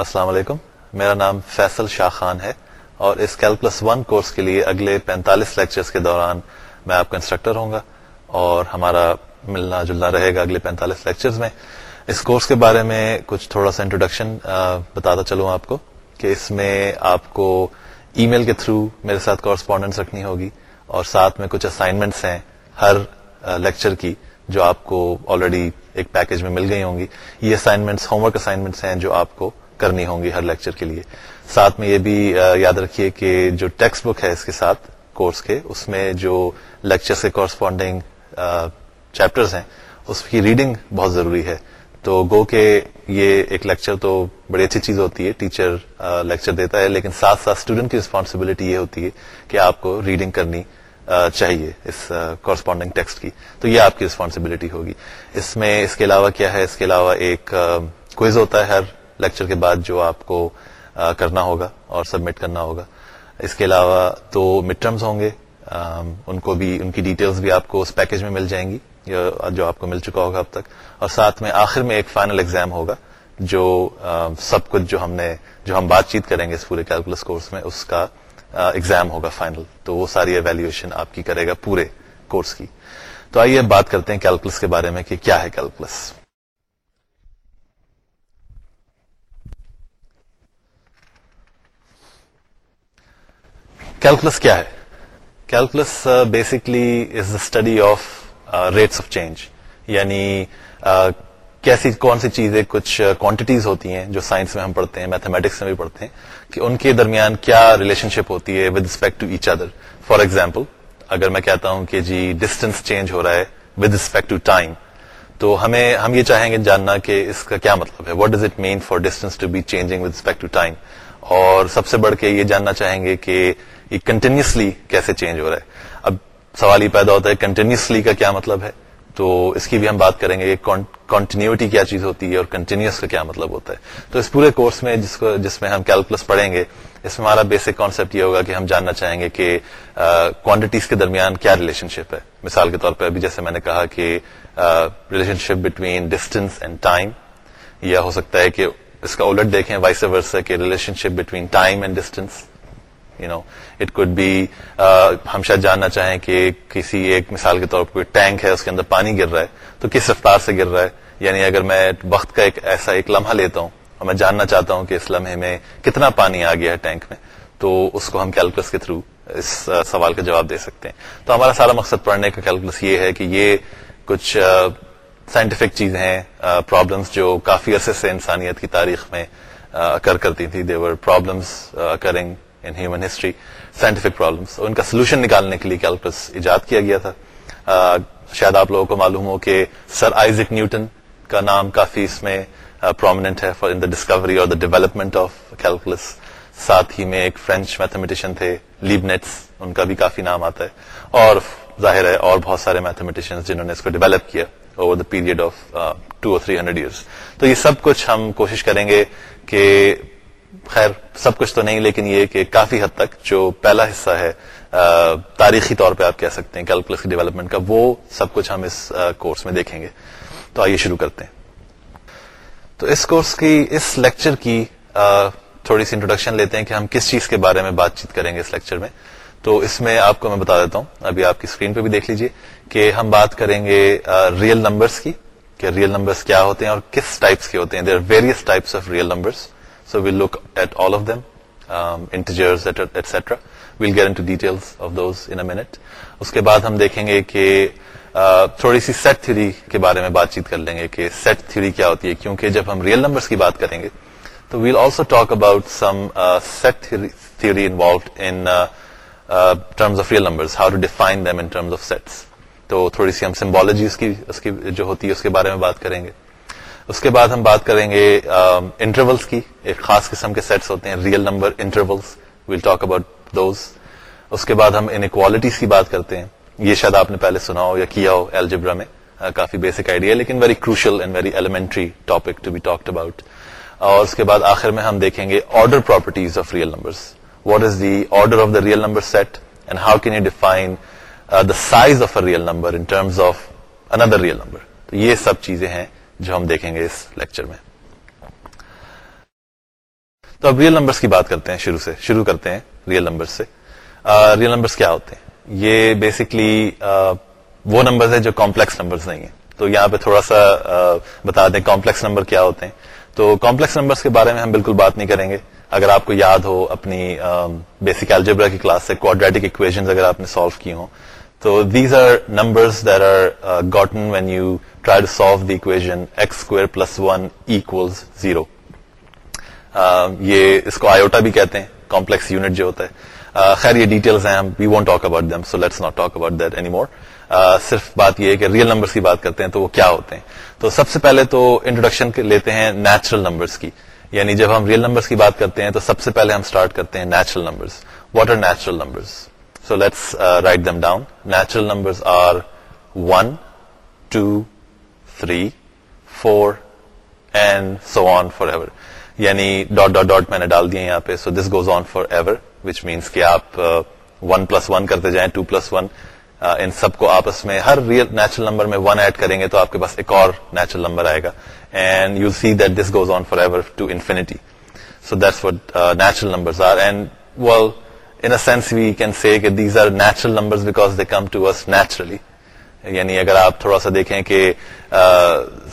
السلام علیکم میرا نام فیصل شاہ خان ہے اور اس کیلکولس ون کورس کے لیے اگلے پینتالیس لیکچرز کے دوران میں آپ کا انسٹرکٹر ہوں گا اور ہمارا ملنا جلنا رہے گا اگلے پینتالیس لیکچرز میں اس کورس کے بارے میں کچھ تھوڑا سا انٹروڈکشن بتاتا چلوں آپ کو کہ اس میں آپ کو ای میل کے تھرو میرے ساتھ کورسپونڈنس رکھنی ہوگی اور ساتھ میں کچھ اسائنمنٹس ہیں ہر لیکچر کی جو آپ کو آلریڈی ایک پیکج میں مل گئی ہوں گی یہ اسائنمنٹس ہوم ورک اسائنمنٹس ہیں جو آپ کو کرنی ہوں گی ہر لیکچر کے لیے ساتھ میں یہ بھی یاد رکھیے کہ جو ٹیکسٹ بک ہے اس کے ساتھ کورس کے اس میں جو لیکچر سے کورسپونڈنگ چیپٹر ہیں اس کی ریڈنگ بہت ضروری ہے تو گو کہ یہ ایک لیکچر تو بڑی اچھی چیز ہوتی ہے ٹیچر لیکچر دیتا ہے لیکن ساتھ ساتھ اسٹوڈنٹ کی رسپانسبلٹی یہ ہوتی ہے کہ آپ کو ریڈنگ کرنی چاہیے اس کورسپونڈنگ ٹیکسٹ کی تو یہ آپ کی رسپانسبلٹی ہوگی اس میں اس کے علاوہ کیا ہے اس کے علاوہ ایک کوئز ہوتا ہے ہر لیکچر کے بعد جو آپ کو کرنا ہوگا اور سبمٹ کرنا ہوگا اس کے علاوہ دو مڈ ٹرمز ہوں گے ان کو بھی ان کی ڈیٹیلز بھی آپ کو اس پیکج میں مل جائیں گی جو آپ کو مل چکا ہوگا اب تک اور ساتھ میں آخر میں ایک فائنل ایگزام ہوگا جو سب کچھ جو ہم نے جو ہم بات چیت کریں گے اس پورے کیلکولس کورس میں اس کا ایگزام ہوگا فائنل تو وہ ساری ایویلویشن آپ کی کرے گا پورے کورس کی تو آئیے بات کرتے ہیں کیلکولس کے بارے میں کہ کیا ہے کیلکولس کیلکولس کیا ہے calculus basically is the study of rates of change یعنی کیسی کون سی چیزیں کچھ کوانٹیٹیز ہوتی ہیں جو سائنس میں ہم پڑھتے ہیں میتھمیٹکس میں بھی پڑھتے ہیں کہ ان کے درمیان کیا ریلیشن شپ ہوتی ہے with respect to each other for example اگر میں کہتا ہوں کہ جی ڈسٹینس چینج ہو رہا ہے ود رسپیکٹ ٹو ٹائم تو ہمیں ہم یہ چاہیں گے جاننا کہ اس کا کیا مطلب ہے what does it mean for distance to be change with respect to time اور سب سے بڑھ کے یہ جاننا چاہیں گے کہ یہ کنٹینیوسلی کیسے چینج ہو رہا ہے اب سوال یہ پیدا ہوتا ہے کنٹینیوسلی کا کیا مطلب ہے تو اس کی بھی ہم بات کریں گے کہ کنٹینیوٹی کیا چیز ہوتی ہے اور کنٹینیوس کا کیا مطلب ہوتا ہے تو اس پورے کورس میں جس جس میں ہم کیلکولس پڑھیں گے اس میں ہمارا بیسک کانسیپٹ یہ ہوگا کہ ہم جاننا چاہیں گے کہ کونٹٹیز کے درمیان کیا ریلیشن شپ ہے مثال کے طور پہ ابھی جیسے میں نے کہا کہ relationship between distance and time یا ہو سکتا ہے کہ اس کا الٹ دیکھیں وائس ہے کہ relationship between time and distance you know it be ہم شاید جاننا چاہیں کہ کسی ایک مثال کے طور پر کوئی ٹینک ہے اس کے اندر پانی گر رہا ہے تو کس رفتار سے گر رہا ہے یعنی اگر میں وقت کا ایک ایسا ایک لمحہ لیتا ہوں اور میں جاننا چاہتا ہوں کہ اس لمحے میں کتنا پانی آ گیا ہے ٹینک میں تو اس کو ہم کیلکولس کے تھرو اس سوال کا جواب دے سکتے ہیں تو ہمارا سارا مقصد پڑھنے کا کیلکولس یہ ہے کہ یہ کچھ سائنٹیفک چیز ہیں پرابلمس جو کافی عرصے سے انسانیت کی تاریخ میں کر کرتی تھی they were problems occurring in human history scientific problems ان کا سولوشن نکالنے کے لیے کیلکولس ایجاد کیا گیا تھا آ, شاید آپ لوگوں کو معلوم ہو کہ سر نیوٹن کا نام کافی اس میں پرومیننٹ ہے for in the the discovery اور ڈیولپمنٹ آف کیلکولس ساتھ ہی میں ایک فرینچ میتھمیٹیشین تھے لیبنیٹس ان کا بھی کافی نام آتا ہے اور ظاہر ہے اور بہت سارے میتھمیٹیشین جنہوں نے اس کو ڈیولپ کیا over the period of two اور تھری ہنڈریڈ ایئرس تو یہ سب کچھ ہم کوشش کریں گے کہ خیر سب کچھ تو نہیں لیکن یہ کہ کافی حد تک جو پہلا حصہ ہے تاریخی طور پہ آپ کہہ سکتے ہیں کی ڈیولپمنٹ کا وہ سب کچھ ہم اس کورس میں دیکھیں گے تو آئیے شروع کرتے ہیں تو اس کورس کی اس لیکچر کی تھوڑی سی انٹروڈکشن لیتے ہیں کہ ہم کس چیز کے بارے میں بات چیت کریں گے اس لیکچر میں تو اس میں آپ کو میں بتا دیتا ہوں ابھی آپ کی اسکرین پہ بھی دیکھ لیجئے کہ ہم بات کریں گے ریئل نمبرس کی کہ ریئل نمبرس کیا ہوتے ہیں اور کس ٹائپس کے ہوتے ہیں there are various types of real numbers so we'll look at all of them integers etcetera well بعد ہم دیکھیں گے کہ تھوڑی سی سیٹ تھیوری کے بارے میں بات چیت کر لیں گے کہ سیٹ تھیوری کیا ہوتی ہے کیونکہ جب ہم ریئل نمبرس کی بات کریں گے تو we'll also talk about some set theory involved of real number how to define sets تو تھوڑی سی ہم کی جو ہوتی ہے اس کے بارے میں بات کریں گے اس کے بعد ہم بات کریں گے انٹرولس کی ایک خاص قسم کے سیٹس ہوتے ہیں real number intervals we'll talk about those اس کے بعد ہم انکوالٹیز کی بات کرتے ہیں یہ شاید آپ نے پہلے سنا ہو یا کیا ہو ایلجبرا میں کافی بیسک آئیڈیا لیکن very crucial and very elementary topic to be talk about اور اس کے بعد آخر میں ہم دیکھیں گے order properties of real numbers what is the order of the real number set and how can you define the size of a real number in terms of another real number تو یہ سب چیزیں ہیں جو ہم دیکھیں گے اس lecture میں تو اب ریئل نمبر سے ریئل ہیں یہ بیسکلی uh, وہ نمبرز ہیں جو کمپلیکس نمبرز نہیں ہیں تو یہاں پہ تھوڑا سا uh, بتا دیں کمپلیکس نمبر کیا ہوتے ہیں تو کمپلیکس نمبرس کے بارے میں ہم بالکل بات نہیں کریں گے اگر آپ کو یاد ہو اپنی بیسک الجبرا کی کلاس سے کوڈریٹک اگر آپ نے سالو کی ہوں تو these are number plus one zero یہ اس کو بھی کہتے ہیں خیر یہ ڈیٹیلس ہیں صرف بات یہ ہے کہ ریئل نمبرس کی بات کرتے ہیں تو وہ کیا ہوتے ہیں تو سب سے پہلے تو انٹروڈکشن لیتے ہیں نیچرل نمبرس کی یعنی جب ہم ریئل نمبرس کی بات کرتے ہیں تو سب سے پہلے ہم اسٹارٹ کرتے ہیں natural numbers what are natural numbers them down natural number یعنی ڈال this goes on forever آپ ون پلس ون کرتے جائیں ٹو پلس ون ان سب کو آپس میں ہر ریئل نیچرل نمبر میں ون ایڈ کریں گے تو آپ کے پاس ایک اور نیچرل نمبر آئے گا and you see that this goes on forever to infinity so that's what natural number in sense we can see کہ these are natural number because they come to us naturally یعنی اگر آپ تھوڑا سا دیکھیں کہ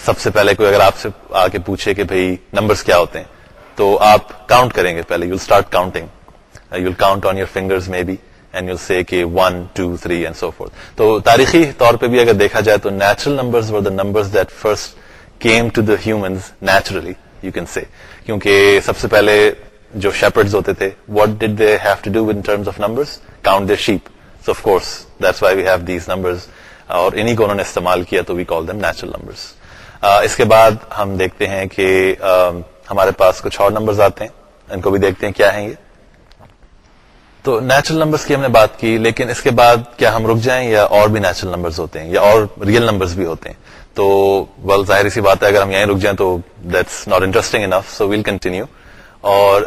سب سے پہلے کوئی اگر آپ سے آ کے پوچھے کہ بھائی نمبرز کیا ہوتے ہیں تو آپ کاؤنٹ کریں گے پہلے you will start counting you will count on your fingers maybe and you will see کہ one two three and so four تو تاریخی طور پہ بھی اگر دیکھا جائے تو natural numbers were the numbers that first came to the humans naturally you can say کیونکہ سب سے پہلے جو شیپرڈز ہوتے تھے what did they have to do in terms of numbers count their sheep so of course that's why we have these numbers اور انہی کو انہوں نے استعمال کیا تو وی کال دم نیچرل نمبرز اس کے بعد ہم دیکھتے ہیں کہ ہمارے پاس کچھ اور نمبرز آتے ہیں ان کو بھی دیکھتے ہیں کیا ہیں یہ تو نیچرل نمبرز کی ہم نے بات کی لیکن اس کے بعد کیا ہم رک جائیں یا اور بھی نیچرل نمبرز ہوتے ہیں یا اور ریئل نمبرز بھی ہوتے ہیں تو ویل ظاہر سی بات ہے اگر ہم یہیں رک جائیں تو that's not interesting enough so we'll continue اور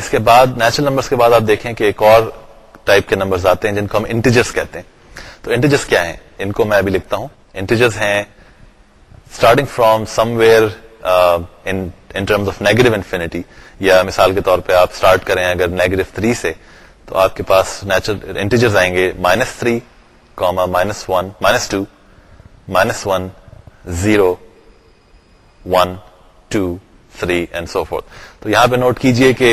اس کے بعد نیچرل نمبرز کے بعد آپ دیکھیں کہ ایک اور ٹائپ کے نمبرز آتے ہیں جن کو ہم انٹیجرز کہتے ہیں تو انٹیجرز کیا ہیں ان کو میں ابھی لکھتا ہوں ہیں starting from somewhere in terms of negative infinity یا مثال کے طور پہ آپ اسٹارٹ کریں اگر نیگیٹو تھری سے تو آپ کے پاس نیچرل انٹیجرز آئیں گے minus three comma minus one minus two minus one zero one two three and so four تو یہاں پہ نوٹ کیجئے کہ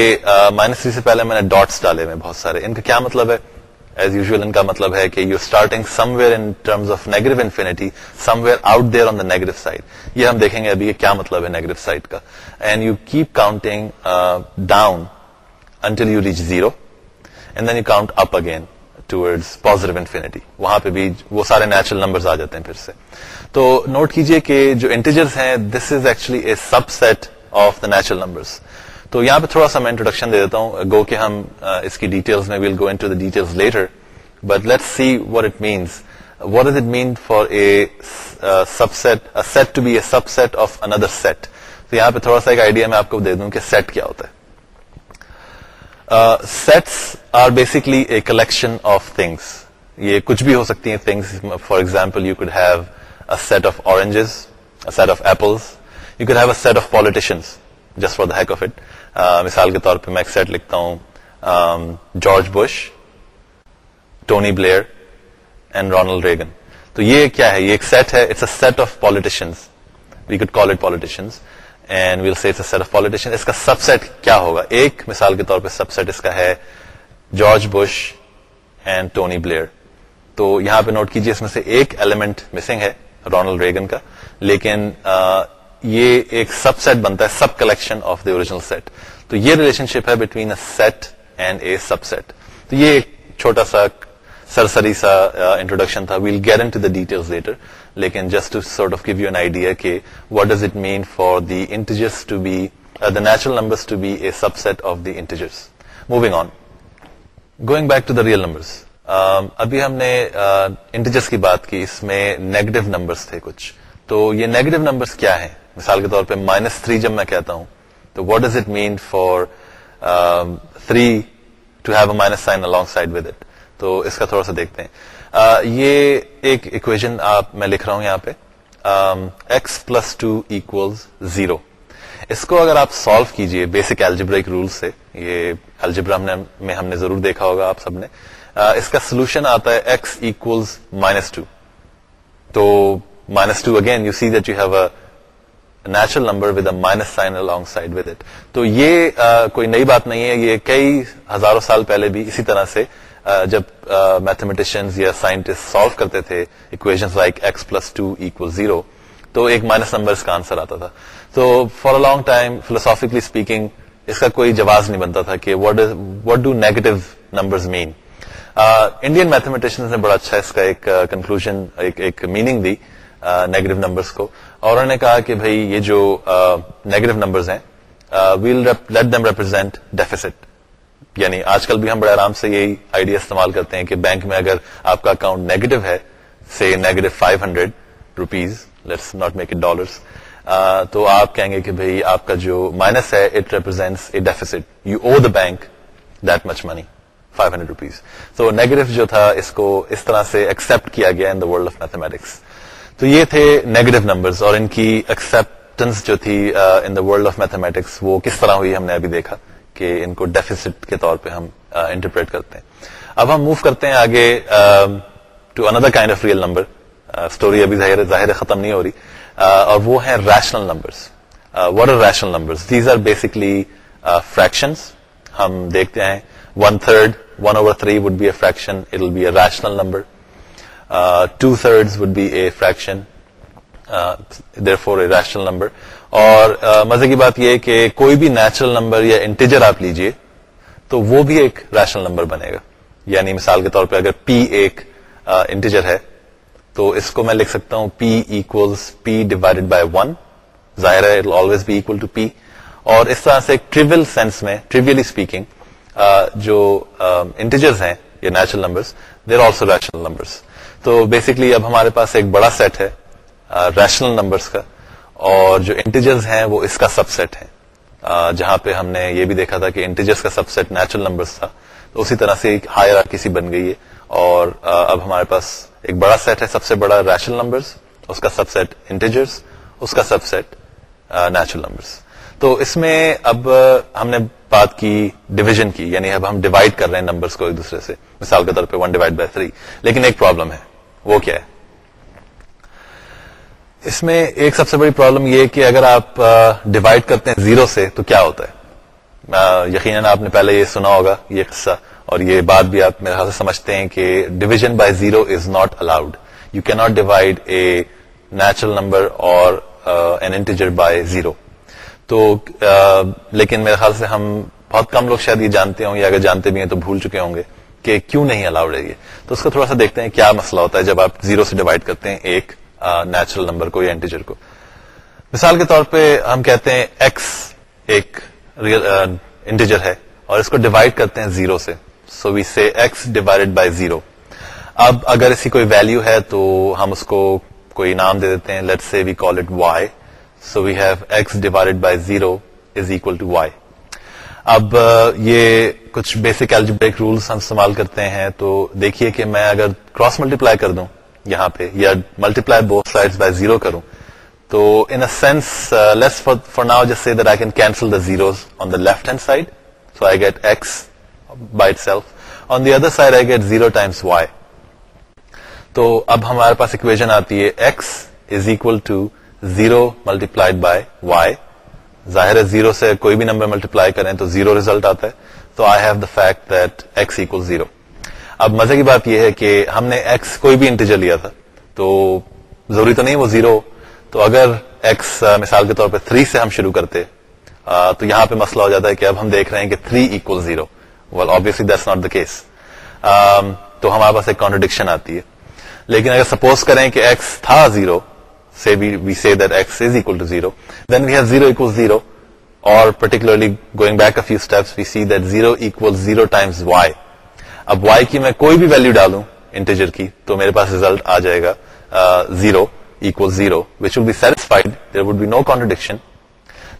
مائنس تھری سے پہلے میں نے ڈاٹس ڈالے ہوئے بہت سارے ان کا کیا مطلب ہے ایز یوزل ان کا مطلب ہے کہ you starting somewhere in terms of negative infinity somewhere out there on the negative side یہ ہم دیکھیں گے ابھی یہ کیا مطلب ہے نیگیٹو سائڈ کا and you keep counting down until you reach zero and then you count up again towards positive infinity وہاں پہ بھی وہ سارے نیچرل نمبر آ جاتے ہیں پھر سے تو نوٹ کیجئے کہ جو انٹیجرس ہیں this is actually a subset of the natural numbers تو یہاں پہ تھوڑا سا میں انٹروڈکشن دے دیتا ہوں گو کہ ہم اس کی ڈیٹیلس میں we'll go in detail later but let see what it means what does it mean for a subset set to be a subset of another set تو یہاں پہ تھوڑا سا ایک آئیڈیا میں آپ کو دے دوں کہ سیٹ کیا ہوتا ہے sets are basically a collection of things یہ کچھ بھی ہو سکتی ہیں things for example you could have a set of oranges set of apples you could have a set of politicians just for the heck of it مثال کے طور پہ میں ایک سیٹ لکھتا ہوں George Bush Tony Blair and Ronald Reagan تو یہ کیا ہے یہ ایک سیٹ ہے it's a set of politicians we could call it politicians and we'll see set of politician اس کا سب سیٹ کیا ہوگا ایک مثال کے طور پہ سب سیٹ اس کا ہے George Bush and Tony Blair تو یہاں پہ نوٹ کیجیے اس میں سے ایک ایلیمنٹ مسنگ ہے رونلڈ ریگن کا لیکن یہ ایک سب سیٹ بنتا ہے subcollection of the original set تو یہ ریلیشن شپ ہے between a set and a subset تو یہ ایک چھوٹا سا سرسری سا انٹروڈکشن تھا ویل گیرن ٹو دا ڈیٹیل لیٹر لیکن just sort of give you an idea کہ what does it mean for the integers to be the natural number to be a subset of the integers moving on going back to the real numbers ابھی ہم نے integers کی بات کی اس میں negative numbers تھے کچھ تو یہ نیگیٹو نمبرس کیا ہیں مثال کے طور پہ مائنس تھری جب میں کہتا ہوں تو what does it mean for three to have a minus sign alongside with it تو اس کا تھوڑا سا دیکھتے ہیں uh, یہ ایک اکویژن آپ میں لکھ رہا ہوں یہاں پہ x plus two equals zero اس کو اگر آپ سالو کیجئے بیسک الجبرک رول سے یہ الجبرا میں ہم نے ضرور دیکھا ہوگا آپ سب نے uh, اس کا سولوشن آتا ہے ایکس ایکولز مائنس ٹو تو minus two again you see that you have a natural number with a minus sign alongside with it تو یہ کوئی نئی بات نہیں ہے یہ کئی ہزاروں سال پہلے بھی اسی طرح سے جب میتھمیٹیشن یا سائنٹسٹ سالو کرتے تھے equation like x plus two equal zero تو ایک مائنس نمبر کا آنسر آتا تھا تو for a long time philosophically speaking اس کا کوئی جواز نہیں بنتا تھا کہ what is do negative number mean Indian mathematician نے بڑا اچھا اس کا ایک کنکلوژ ایک میننگ دی نیگیٹو نمبرس کو اور انہوں نے کہا کہ بھائی یہ جو نیگیٹو نمبرز ہیں we'll let them represent deficit یعنی آج کل بھی ہم بڑے آرام سے یہی آئیڈیا استعمال کرتے ہیں کہ بینک میں اگر آپ کا اکاؤنٹ نیگیٹو ہے سے negative five hundred rupees let's not make it dollars تو آپ کہیں گے کہ بھائی آپ کا جو مائنس ہے it represents a deficit you owe the bank that much money 500 rupees تو نیگیٹو جو تھا اس کو اس طرح سے ایکسپٹ کیا گیا in the world of mathematics تو یہ تھے نیگیٹو نمبرز اور ان کی ایکسپٹنس جو تھی in the world of mathematics وہ کس طرح ہوئی ہم نے ابھی دیکھا کہ ان کو ڈیفیسٹ کے طور پہ ہم انٹرپریٹ uh, کرتے ہیں اب ہم موو کرتے ہیں آگے to another kind of real number story ابھی ظاہر ظاہر ختم نہیں ہو رہی uh, اور وہ ہیں rational numbers what are rational number these are basically fractions ہم دیکھتے ہیں one third one over three would be a fraction it will be a rational number two third would be a fraction therefore a rational number اور uh, مزے کی بات یہ کہ کوئی بھی نیچرل نمبر یا انٹیجر آپ لیجئے تو وہ بھی ایک ریشنل نمبر بنے گا یعنی مثال کے طور پہ اگر پی ایک انٹیجر uh, ہے تو اس کو میں لکھ سکتا ہوں p equals p divided by one ظاہر ہے آلویز بی ٹو پی اور اس طرح سے ٹریول سینس میں ٹریولی اسپیکنگ uh, جو انٹیجرز ہیں یا natural numbers also rational numbers تو بیسکلی اب ہمارے پاس ایک بڑا سیٹ ہے ریشنل نمبرس کا اور جو انٹیجرز ہیں وہ اس کا سب سیٹ ہے جہاں پہ ہم نے یہ بھی دیکھا تھا کہ انٹیجرز کا سب سیٹ نیچرل نمبرس تھا تو اسی طرح سے ایک ہائر کسی بن گئی ہے اور اب ہمارے پاس ایک بڑا سیٹ ہے سب سے بڑا ریشنل نمبرس اس کا سب سیٹ انٹیجرز اس کا سب سیٹ نیچرل نمبرس تو اس میں اب ہم نے بات کی ڈویژن کی یعنی اب ہم ڈیوائڈ کر رہے ہیں نمبرس کو ایک دوسرے سے مثال کے طور پہ ون ڈیوائڈ بائی تھری لیکن ایک پرابلم ہے وہ کیا ہے اس میں ایک سب سے بڑی پرابلم یہ کہ اگر آپ ڈیوائڈ کرتے ہیں زیرو سے تو کیا ہوتا ہے یقیناً آپ نے پہلے یہ سنا ہوگا یہ قصہ اور یہ بات بھی آپ میرے خیال سے سمجھتے ہیں کہ division by zero is not allowed you can not divide a natural number اور تو لیکن میرے خیال سے ہم بہت کم لوگ شاید یہ جانتے ہوں گے یا اگر جانتے بھی ہیں تو بھول چکے ہوں گے کہ کیوں نہیں الاؤڈ ہے یہ تو اس کو تھوڑا سا دیکھتے ہیں کیا مسئلہ ہوتا ہے جب آپ زیرو سے ڈیوائڈ کرتے ہیں ایک نیچرل نمبر کو یا انٹیجر کو مثال کے طور پہ ہم کہتے ہیں ایکس ایک ریئل انٹیجر ہے اور اس کو ڈیوائڈ کرتے ہیں زیرو سے سو وی سے ایکس ڈیوائڈ بائی زیرو اب اگر اس کی کوئی ویلو ہے تو ہم اس کو کوئی نام دے دیتے ہیں let we we call it y y so have x divide by zero is equal to اب یہ کچھ بیسک الجبریک رولس ہم استعمال کرتے ہیں تو دیکھیے کہ میں اگر کراس ملٹیپلائی کر دوں یہاں پہ یا multiply both side by zero کروں تو in a sense less for now جس سے left hand side so I get x by self on the other side I get zero times y تو اب ہمارے پاس اکویژن آتی ہے x is equal to zero multiplied by y ظاہر ہے زیرو سے کوئی بھی نمبر ملٹیپلائی کریں تو زیرو ریزلٹ آتا ہے تو I have the fact that x دیکھ زیرو اب مزے کی بات یہ ہے کہ ہم نے ایکس کوئی بھی انٹیجر لیا تھا تو ضروری تو نہیں وہ زیرو تو اگر ایکس مثال کے طور پہ تھری سے ہم شروع کرتے تو یہاں پہ مسئلہ ہو جاتا ہے کہ اب ہم دیکھ رہے ہیں کہ three equal zero well obviously this not the case تو ہمارے پاس ایک کانٹرڈکشن آتی ہے لیکن اگر سپوز کریں کہ ایکس تھا zero say say we, we we we that that x is equal to 0, 0 0, 0 0 then have equals equals or particularly going back a few steps, see times y. y اب کی کی کی میں میں میں کوئی بھی ویلو ڈالوں انٹیجر تو میرے پاس ریزلٹ آ جائے گا zero zero equal which will be be satisfied there would no contradiction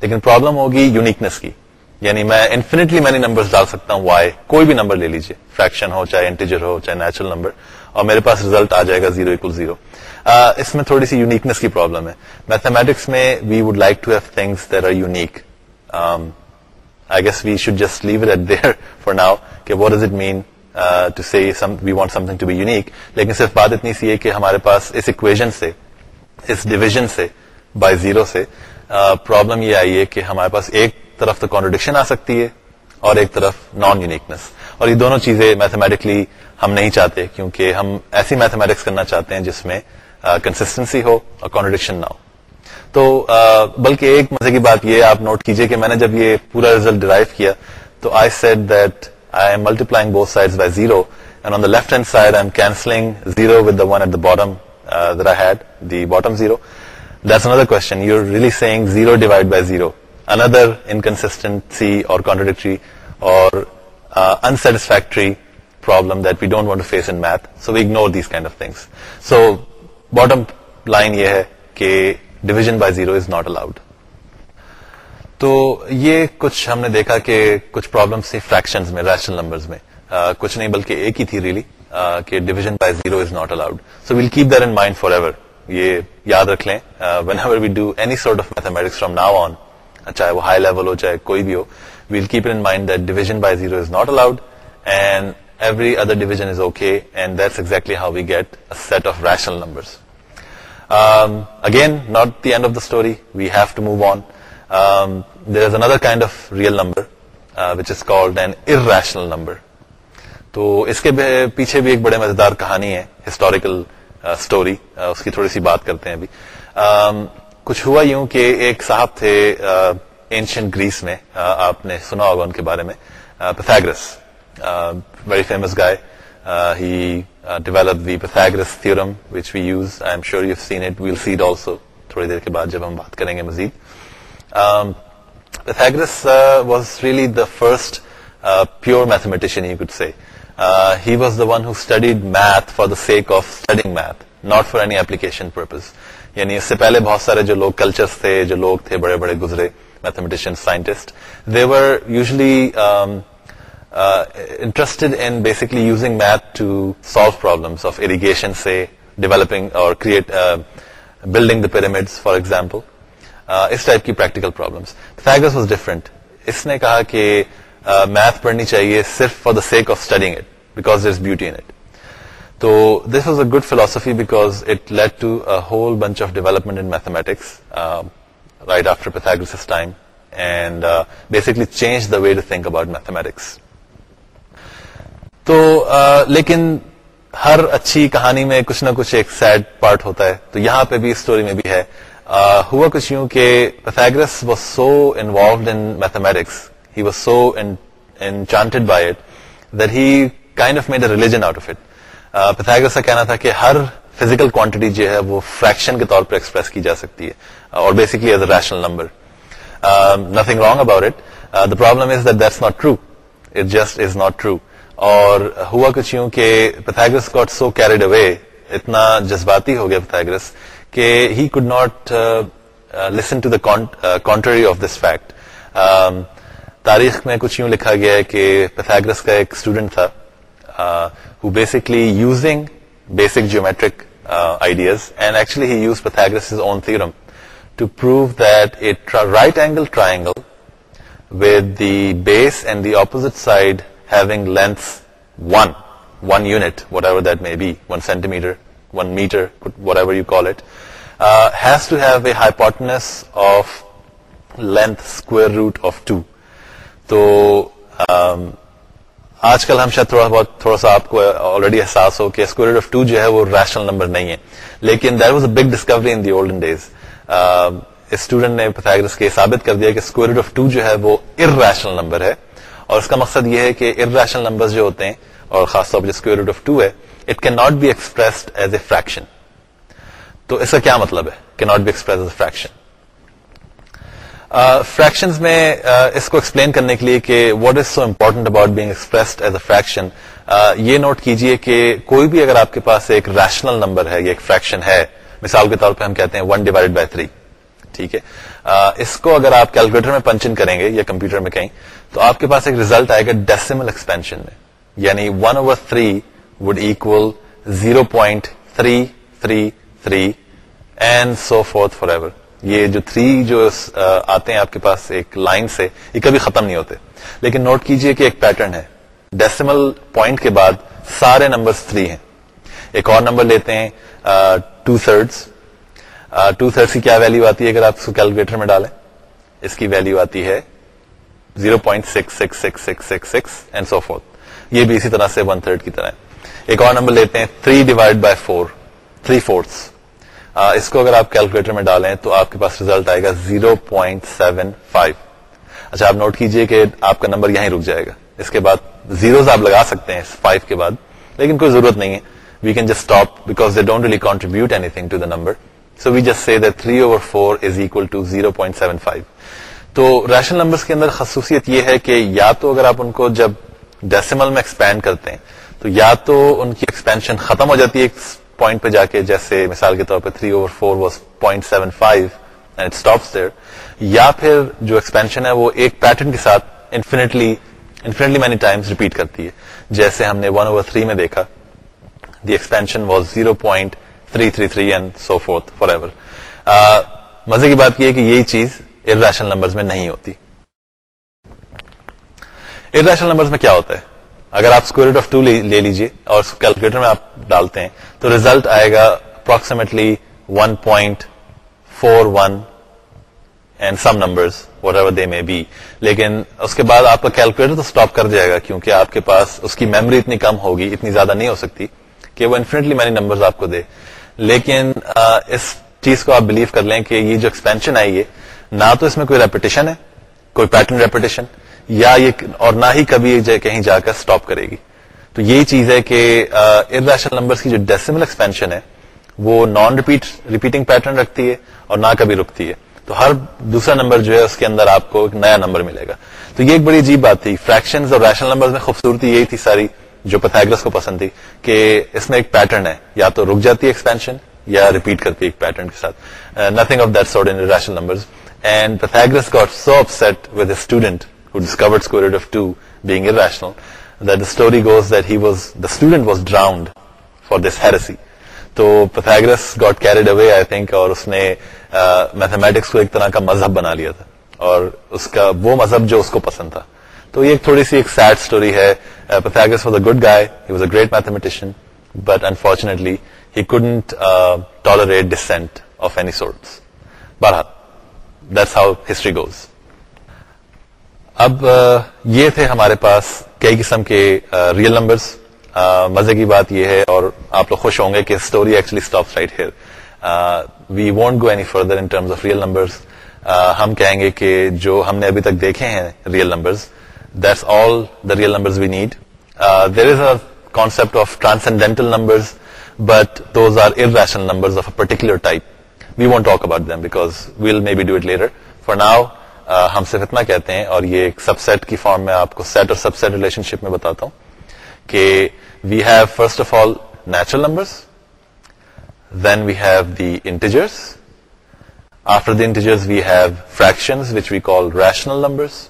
لیکن پرابلم ہوگی یعنی انفینٹلی نے نمبر ڈال سکتا ہوں y کوئی بھی نمبر لے لیجیے فریکشن ہو چاہے انٹیجر ہو چاہے نیچرل نمبر اور میرے پاس ریزلٹ آ جائے گا زیرو اکول زیرو اس میں تھوڑی سی یونیکنیس کی پرابلم ہے میتھمیٹکس میں we would like to have things there are unique I guess we should just leave it there for now کہ what does it mean to see we want something to be unique لیکن صرف بات اتنی سی ہے کہ ہمارے پاس اس equation سے اس ڈویژن سے بائی زیرو سے پرابلم یہ آئی ہے کہ ہمارے پاس ایک طرف تو کانٹروڈکشن آ سکتی ہے اور ایک طرف نان یونیکنیس اور یہ دونوں چیزیں میتھمیٹکلی ہم نہیں چاہتے کیونکہ ہم ایسی میتھمیٹکس کرنا چاہتے ہیں جس میں کنسٹنسی ہو اور کانٹرڈکشن نہ ہو تو بلکہ ایک مزے کی بات یہ آپ نوٹ کیجئے کہ میں نے جب یہ پورا ریزلٹ ڈرائیو کیا تو I said that I am multiplying side by zero and on the left hand side I am cancelling zero with the one at the bottom bottom zero another question you really seeing zero divide by zero another inconsistency اور contradictory اور unsatisfactory problem that we don't want face in math so we ignore these kind of things so bottom line یہ ہے کہ division by zero is not allowed تو یہ کچھ ہم نے دیکھا کہ کچھ پرابلمس تھی فریکشنز میں ریشنل نمبرز میں uh, کچھ نہیں بلکہ ایک ہی تھی ریلی uh, کہ division by zero is not allowed so we'll keep there in mind forever یہ یاد رکھ لیں whenever we do any sort of mathematics from now on چاہے وہ ہائی لیول ہو چاہے کوئی بھی ہو we'll keep in mind that division by zero is not allowed and every other division is okay and that's exactly how we get set of rational number again not the end of the story we have to move on there is another kind of real number which is called an irrational number تو اس کے پیچھے بھی ایک بڑے مزیدار کہانی ہے ہسٹوریکل اسٹوری uh, uh, اس کی تھوڑی سی بات کرتے ہیں ابھی um, کچھ ہوا یوں کہ ایک صاحب تھے اینشنٹ گریس میں آپ نے سنا ہوگا ان کے بارے میں Pythagoras very famous guy he develop the Pythagoras theorem which we use I am sure you seen it we'll see it also تھوڑی دیر کے بعد جب ہم بات کریں گے مزید Pythagoras was really the first pure mathematician you could say he was the one who studied math for the sake of studying math not for any application purpose یعنی اس سے پہلے بہت سارے جو لوگ کلچرس تھے جو لوگ تھے بڑے بڑے گزرے mathematician scientist they were usually interested in basically using math to solve problems of irrigation سے ڈیولپنگ اور create building the pyramids for example us type کی پریکٹیکل پرابلمس فیگس واز ڈفرنٹ اس نے کہا کہ میتھ uh, پڑھنی چاہیے صرف for the sake of studying it because there is beauty in it تو this was a good philosophy because it to whole bunch of development in mathematics right after Pythagoras time and basically change the way to think about mathematics تو uh, لیکن ہر اچھی کہانی میں کچھ نہ کچھ ایک سیڈ پارٹ ہوتا ہے تو یہاں پہ بھی اسٹوری میں بھی ہے ہوا کچھ یوں کہ Pythagoras was so involved in mathematics he was so enchanted by it that he kind of made a religion out of it Pythagoras کا کہنا تھا کہ ہر فزیکل کوانٹٹی جو ہے وہ فریکشن کے طور پر ایکسپریس کی جا سکتی ہے اور basically as a rational number nothing wrong about it the problem is that that's not true it just is not true اور ہوا کچھ یوں کہ Pythagoras got so carried away اتنا جذباتی ہو گیا پیتھاگرس کہ he could not listen to the contrary of this fact تاریخ میں کچھ یوں لکھا گیا ہے کہ پیتھاگرس کا ایک اسٹوڈنٹ تھا who basically using basic geometric uh, ideas, and actually he used Pythagoras' own theorem to prove that a right angle triangle with the base and the opposite side having length 1 unit, whatever that may be, 1 centimeter, 1 meter, whatever you call it, uh, has to have a hypotenuse of length square root of 2. So um, آج کل ہم شاید تھوڑا بہت تھوڑا سا آپ کو آلریڈی احساس ہو کہ اسکوئر آف ٹو جو ہے وہ ریشنل نمبر نہیں ہے لیکن there was a big discovery in the olden days student نے پیتھاگرس کے ثابت کر دیا کہ اسکوئر آف ٹو جو ہے وہ ارریشنل نمبر ہے اور اس کا مقصد یہ ہے کہ ارریشنل نمبر جو ہوتے ہیں اور خاص طور پر اسکوئر آف ٹو ہے it can not be expressed as a fraction تو اس کا کیا مطلب ہے کی not be express as a fraction fraction میں اس کو ایکسپلین کرنے کے لیے کہ what is so important about being expressed as a fraction یہ نوٹ کیجئے کہ کوئی بھی اگر آپ کے پاس ایک ریشنل نمبر ہے یا ایک فریکشن ہے مثال کے طور پہ ہم کہتے ہیں ون ڈیوائڈ بائی تھری ٹھیک ہے اس کو اگر آپ کیلکولیٹر میں پنچن کریں گے یا کمپیوٹر میں کہیں تو آپ کے پاس ایک ریزلٹ آئے گا ڈیسیمل ایکسپینشن میں یعنی one over three would equal zero point three three three and so forth for ever یہ جو تھری جو آتے ہیں آپ کے پاس ایک لائن سے یہ کبھی ختم نہیں ہوتے لیکن نوٹ کیجئے کہ ایک پیٹرن ہے ڈیسیمل پوائنٹ کے بعد سارے نمبر تھری ہیں ایک اور نمبر لیتے ہیں ٹو ٹو کی کیا ویلو آتی ہے اگر آپ اس کو کیلکولیٹر میں ڈالیں اس کی ویلو آتی ہے zero point six six six six six six یہ بھی اسی طرح سے ون تھرڈ کی طرح ایک اور نمبر لیتے ہیں three divide by four three fourth اس کو اگر آپ کیلکولیٹر میں ڈالیں تو آپ کے پاس ریزلٹ آئے گا 0.75 اچھا آپ نوٹ کیجئے کہ آپ کا نمبر یہیں رک جائے گا اس کے بعد زیروز آپ لگا سکتے ہیں 5 کے بعد لیکن کوئی ضرورت نہیں ہے we can just stop because they don't really contribute anything to the number so we just see that 3 over 4 is equal to 0.75 تو ریشنل نمبرس کے اندر خصوصیت یہ ہے کہ یا تو اگر آپ ان کو جب ڈیسیمل میں ایکسپینڈ کرتے ہیں تو یا تو ان کی ایکسپینشن ختم ہو جاتی ہے پوائنٹ پہ جا کے جیسے مثال کے طور پہ 3 over 4 was 0.75 and it stops there یا پھر جو ایکسپینشن ہے وہ ایک پیٹرن کے ساتھ infinitely infinitely many times repeat کرتی ہے جیسے ہم نے 1 اوور 3 میں دیکھا the expansion was 0.333 and so forth for ever مزے کی بات یہ کہ یہی چیز ایرریشنل نمبرز میں نہیں ہوتی ایرریشنل نمبرز میں کیا ہوتا ہے اگر آپ اسکوئر آف ٹو لے لیجیے اور کیلکولیٹر میں آپ ڈالتے ہیں تو ریزلٹ آئے گا approximately one point four one and some number اس کے بعد آپ کا کیلکولیٹر تو اسٹاپ کر جائے گا کیونکہ آپ کے پاس اس کی میموری اتنی کم ہوگی اتنی زیادہ نہیں ہو سکتی کہ وہ انفینٹلی مینی نمبر آپ کو دے لیکن آ, اس چیز کو آپ بلیو کر لیں کہ یہ جو ایکسپینشن آئی ہے نہ تو اس میں کوئی ریپیٹیشن ہے کوئی پیٹرن ریپٹیشن یا یہ اور نہ ہی کبھی کہیں جا کر اسٹاپ کرے گی تو یہی چیز ہے کہ ار ریشنل نمبر کی جو ڈیسیمل ایکسپینشن ہے وہ نان ریپیٹ ریپیٹنگ پیٹرن رکھتی ہے اور نہ کبھی رکتی ہے تو ہر دوسرا نمبر جو ہے اس کے اندر آپ کو ایک نیا نمبر ملے گا تو یہ ایک بڑی عجیب بات تھی فریکشن اور ریشنل نمبر میں خوبصورتی یہی تھی ساری جو پتھاگرس کو پسند تھی کہ اس میں ایک پیٹرن ہے یا تو رک جاتی ہے ایکسپینشن یا ریپیٹ کرتی ہے ایک پیٹرن کے ساتھ nothing of that sort irrational number and Pythagoras got so upset set with a student think اور uh, مذہب بنا لیا تھا اور مذہب جو اس کو پسند تھا تو یہ ایک تھوڑی سی ایک سیڈ اسٹوری ہے good mathematician but decent of any sorts بارہ ہاؤ ہسٹری گوز اب یہ تھے ہمارے پاس کئی قسم کے ریئل نمبرس مزے کی بات یہ ہے اور آپ لوگ خوش ہوں گے کہ story actually right we won't go any further in terms of numbers ہم کہیں گے کہ جو ہم نے ابھی تک دیکھے ہیں real numbers that's all the numbers we need there is a concept of transcendental numbers but those are irrational a particular type we want about them because we'll may be do it later for now ہم صرف اتنا کہتے ہیں اور یہ ایک سب set کی form میں آپ کو سیٹ اور سب سیٹ ریلیشن شپ میں بتاتا ہوں کہ we have first of all natural numbers then we have the integers after the integers we have fraction which we call rational numbers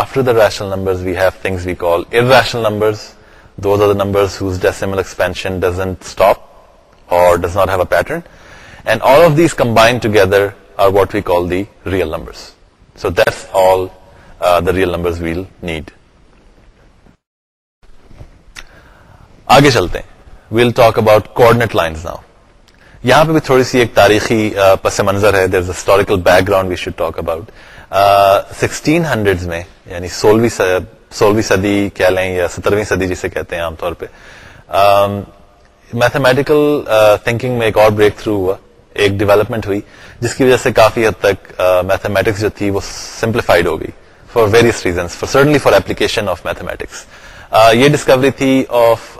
after the rational numbers we have things we call irrational numbers those are the numbers whose decimal expansion doesn't stop اور does not have a pattern and all of these combined together are what we call the real numbers so that's all the real number آگے چلتے well talk about بھی تھوڑی سی ایک تاریخی پس منظر ہے یعنی سولہ سولہویں صدی کہہ لیں یا سترویں صدی جسے کہتے ہیں عام طور پہ میتھمیٹیکل تھنکنگ میں ایک اور بریک تھرو ہوا ایک ڈیولپمنٹ ہوئی جس کی وجہ سے کافی حد تک میتھمیٹکس جو تھی وہ سمپلیفائڈ ہو گئی for various reasons for certainly for application of mathematics یہ ڈسکوری تھی of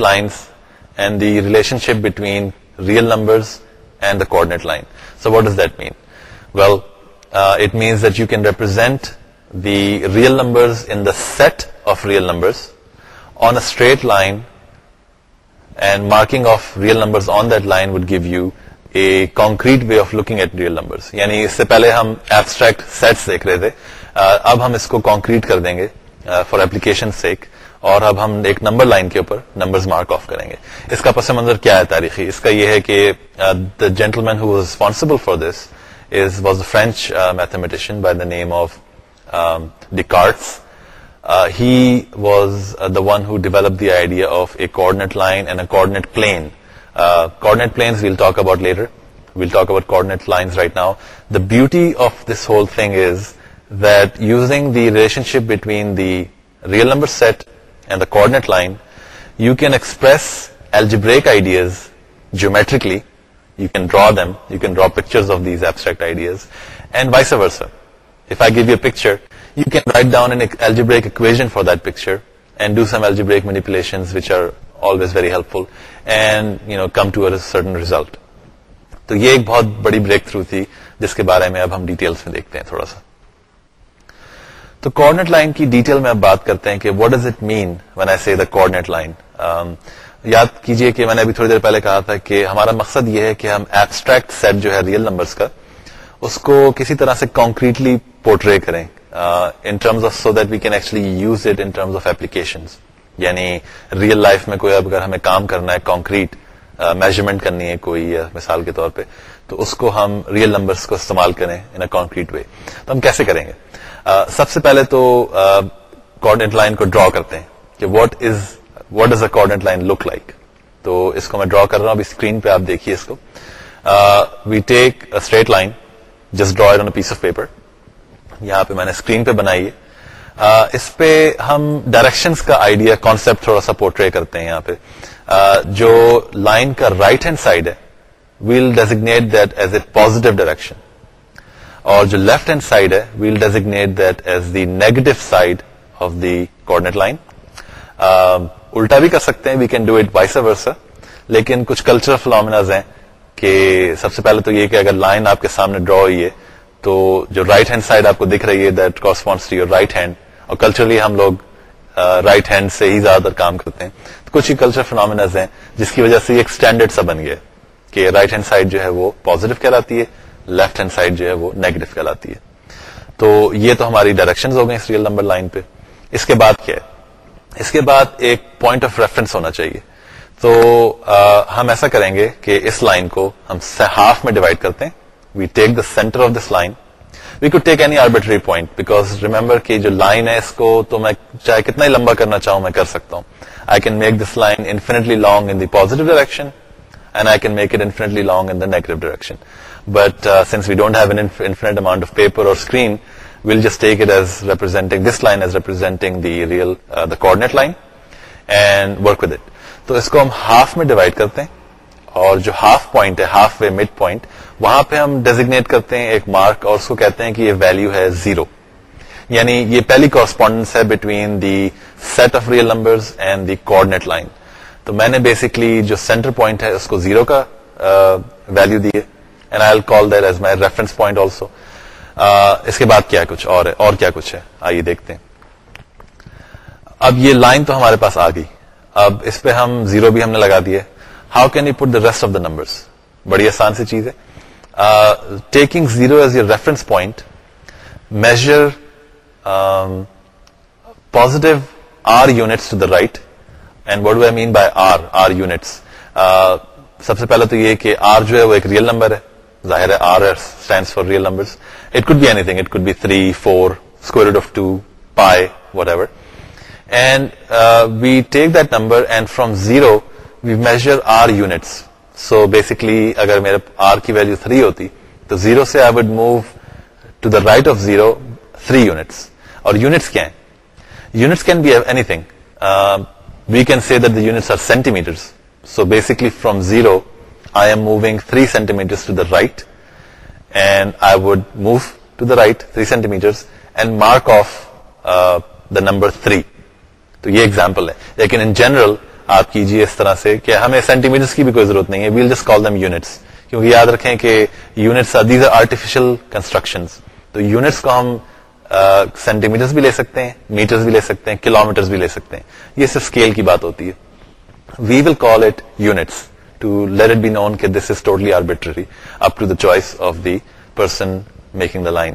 lines and the relationship between real number can represent the real number set of real numbers on a straight line and marking of real number on that line would give you a concrete way of looking at real number پہلے ہم abstract seats دیکھ رہے تھے اب ہم اس کو concrete کر دیں گے فار ایپلیکیشن سیک اور اب ہم ایک نمبر لائن کے اوپر نمبر اس کا پس منظر کیا ہے تاریخی اس کا یہ ہے کہ the gentleman who responsible for this is was a French mathematician by the name of Descartes he was the one who develop the idea of a coordinate line and a plane relation real numbers geometrically you can draw them you can draw picture ideas and voice why give you picture you can write down for picture and do some manipulations which are always very helpful and you know come to certain result تو یہ ایک بہت بڑی break through تھی جس کے بارے میں اب ہم ڈیٹیلس میں دیکھتے ہیں تھوڑا سا تو کوڈنیٹ لائن کی ڈیٹیل میں اب بات کرتے ہیں کہ what does it mean when I see the coordinate line یاد کیجئے کہ میں نے ابھی تھوڑی دیر پہلے کہا تھا کہ ہمارا مقصد یہ ہے کہ ہم ایبسٹریکٹ سیٹ جو ہے ریئل نمبرس کا اس کو کسی طرح سے کانکریٹلی پورٹرے کریں in terms of so that we can actually use it in terms of applications یعنی ریل لائف میں کوئی اگر ہمیں کام کرنا ہے کانکریٹ میجرمنٹ کرنی ہے کوئی مثال کے طور پہ تو اس کو ہم ریئل نمبرس کو استعمال کریں ان اے کانکریٹ وے تو ہم کیسے کریں گے سب سے پہلے تو کارڈنٹ لائن کو ڈرا کرتے ہیں کہ what is what is a coordinate line look like تو اس کو میں ڈرا کر رہا ہوں ابھی اسکرین پہ آپ دیکھیے اس کو we take straight line just draw a piece of paper یہاں پہ میں نے اسکرین پہ بنائی ہے اس پہ ہم ڈائریکشنس کا آئیڈیا کانسپٹ تھوڑا سا پورٹری کرتے ہیں یہاں پہ جو لائن کا رائٹ ہینڈ سائڈ ہے we'll designate that as a positive direction اور جو لیفٹ ہینڈ سائڈ ہے we'll designate that as the negative side of the coordinate line الٹا بھی کر سکتے ہیں we can do it by vice versa لیکن کچھ کلچرل فلامناز ہیں کہ سب سے پہلے تو یہ کہ اگر لائن آپ کے سامنے ڈرا ہوئی ہے تو جو رائٹ ہینڈ سائڈ آپ کو دکھ رہی ہے that corresponds to your right hand اور کلچرلی ہم لوگ رائٹ ہینڈ سے ہی زیادہ تر کام کرتے ہیں تو کچھ ہی کلچر فنامناز ہیں جس کی وجہ سے ایک اسٹینڈرڈ سا بن گیا کہ رائٹ ہینڈ سائڈ جو ہے وہ پوزیٹو کہلاتی ہے لیفٹ ہینڈ سائڈ جو ہے وہ نیگیٹو کہلاتی ہے تو یہ تو ہماری ڈائریکشن ہو گئے نمبر لائن پہ اس کے بعد کیا ہے اس کے بعد ایک پوائنٹ آف ریفرنس ہونا چاہیے تو ہم ایسا کریں گے کہ اس لائن کو ہم ہاف میں ڈیوائڈ کرتے ہیں we take the centre of this line we could take any arbitrary point because remember کہ جو لائن ہے اس کو تو میں چاہے کتنا ہی لمبا کرنا چاہوں میں کر سکتا ہوں I can make this line infinitely long in positive direction and I can make it infinitely long in negative direction but since we don't have infinite amount of paper or screen we'll just take it as representing this line as representing the real the coordinate line and work with it تو اس کو ہم half میں divide کرتے ہیں اور جو half point ہے ہاف وے مڈ پوائنٹ وہاں پہ ہم ڈیزیگنیٹ کرتے ہیں ایک مارک اور اس کو کہتے ہیں کہ یہ ویلو ہے زیرو یعنی یہ پہلی کورسپونڈنس ہے between the set of real number and the coordinate line تو میں نے بیسکلی جو سینٹر پوائنٹ ہے اس کو زیرو کا ویلو دی ہے اس کے بعد کیا کچھ اور کیا کچھ ہے آئیے دیکھتے ہیں اب یہ لائن تو ہمارے پاس آ گئی اب اس پہ ہم زیرو بھی ہم نے لگا دی ہے how can you put the rest of the number بڑی آسان سی چیز ہے taking zero as your reference point measure positive r units to the right and what do I mean by r r units سب سے پہلے تو یہ کہ آر جو ہے وہ ایک ریئل نمبر ہے ظاہر ہے r stand for real number it could be anything it could be three four square of two pi whatever and we take that number and from zero we measure r units so basically اگر میرے are کی value three ہوتی تو zero سے I would move to the right of zero three units اور units کیا ہیں units can be anything we can see that the units are centimetres so basically from zero I am moving three centimetre right and I would move to the right three centimetres and mark off the number three تو یہ example ہے لیکن in general آپ کیجیے اس طرح سے کہ ہمیں سینٹی میٹر کی بھی کوئی ضرورت نہیں ہے ویل کال دم یونٹس کیونکہ یاد رکھیں کہ یونٹس یونٹس آرٹیفیشل کنسٹرکشن تو کو ہم سینٹی میٹر بھی لے سکتے ہیں میٹرز بھی لے سکتے ہیں کلو بھی لے سکتے ہیں یہ صرف اسکیل کی بات ہوتی ہے we will call it units to let it be known کہ this is totally arbitrary up to the choice of the person making the line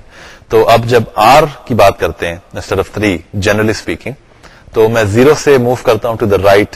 تو اب جب آر کی بات کرتے ہیں جنرلی اسپیکنگ تو میں زیرو سے موو کرتا ہوں ٹو دا رائٹ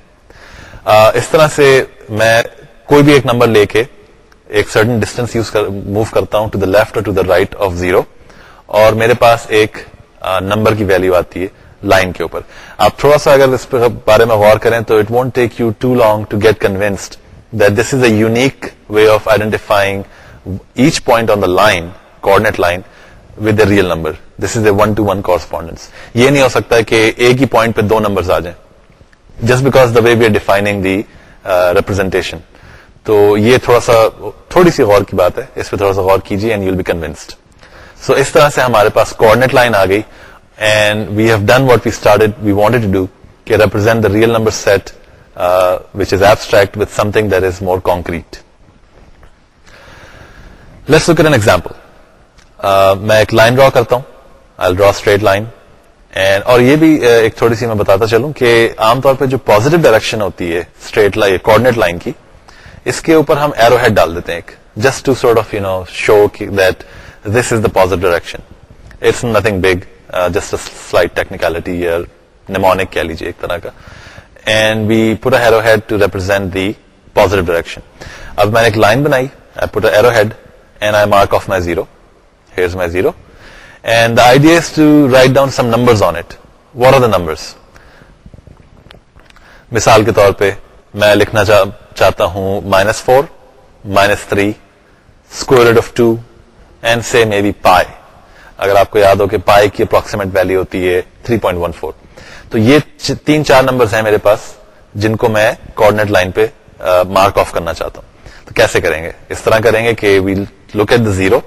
اس طرح سے میں کوئی بھی ایک نمبر لے کے ایک سرٹن ڈسٹینس یوز موو کرتا ہوں ٹو دا لیفٹ اور to the right of zero اور میرے پاس ایک نمبر کی ویلو آتی ہے لائن کے اوپر آپ تھوڑا سا اگر اس بارے میں غور کریں تو it won't take you too long to get convinced that this is a unique way of identifying each point on the line coordinate line with a real number this is a one to one correspondence یہ نہیں ہو سکتا کہ ایک ہی point پہ دو number آ جائیں just because the way we are defining the representation تو یہ تھوڑا سا تھوڑی سی غور کی بات ہے اس پہ تھوڑا سا غور کیجیے and you will be convinced so اس طرح سے ہمارے پاس کوڈنیٹ لائن آ گئی and we have done what we start we wanted to do کہ represent the real number set which is abstract with something that is more concrete let's look an example میں ایک line draw کرتا ہوں I draw straight line and اور یہ بھی uh, ایک تھوڑی سی میں بتاتا چلوں کہ عام طور پہ جو پازیٹو ڈائریکشن ہوتی ہے اسٹریٹ لائن کوڈینیٹ لائن کی اس کے اوپر ہم ایرو ہیڈ ڈال دیتے ہیں just to sort of you know show that this is the positive direction it's nothing big just slight technicality یا نیمونک کہہ لیجیے ایک طرح کا اینڈ وی پورا arrow head to represent the positive direction اب میں نے ایک لائن بنائی arrow head and I mark off my zero here my zero and the idea is to write down some numbers on it. What are the numbers? مثال کے طور پہ میں لکھنا چاہتا ہوں minus four minus three square of two and say may be پائے اگر آپ کو یاد ہو کہ پائے کی اپروکسیمیٹ ویلو ہوتی ہے 3.14 تو یہ تین چار نمبرز ہیں میرے پاس جن کو میں کوڈنیٹ لائن پہ مارک آف کرنا چاہتا ہوں تو کیسے کریں گے اس طرح کریں گے کہ we'll look at the zero